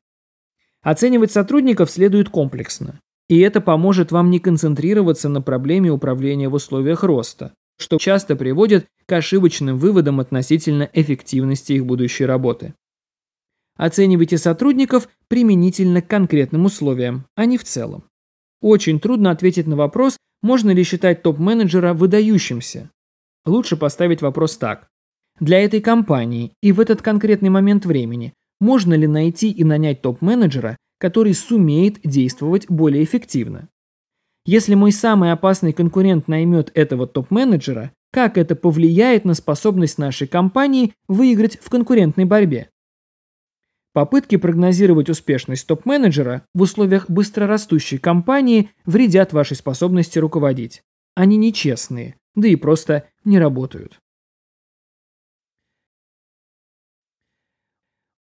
Оценивать сотрудников следует комплексно. И это поможет вам не концентрироваться на проблеме управления в условиях роста, что часто приводит к ошибочным выводам относительно эффективности их будущей работы. Оценивайте сотрудников применительно к конкретным условиям, а не в целом. Очень трудно ответить на вопрос, можно ли считать топ-менеджера выдающимся. Лучше поставить вопрос так. Для этой компании и в этот конкретный момент времени можно ли найти и нанять топ-менеджера, который сумеет действовать более эффективно. Если мой самый опасный конкурент наймет этого топ-менеджера, как это повлияет на способность нашей компании выиграть в конкурентной борьбе? Попытки прогнозировать успешность топ-менеджера в условиях быстрорастущей компании вредят вашей способности руководить. Они нечестные, да и просто не работают.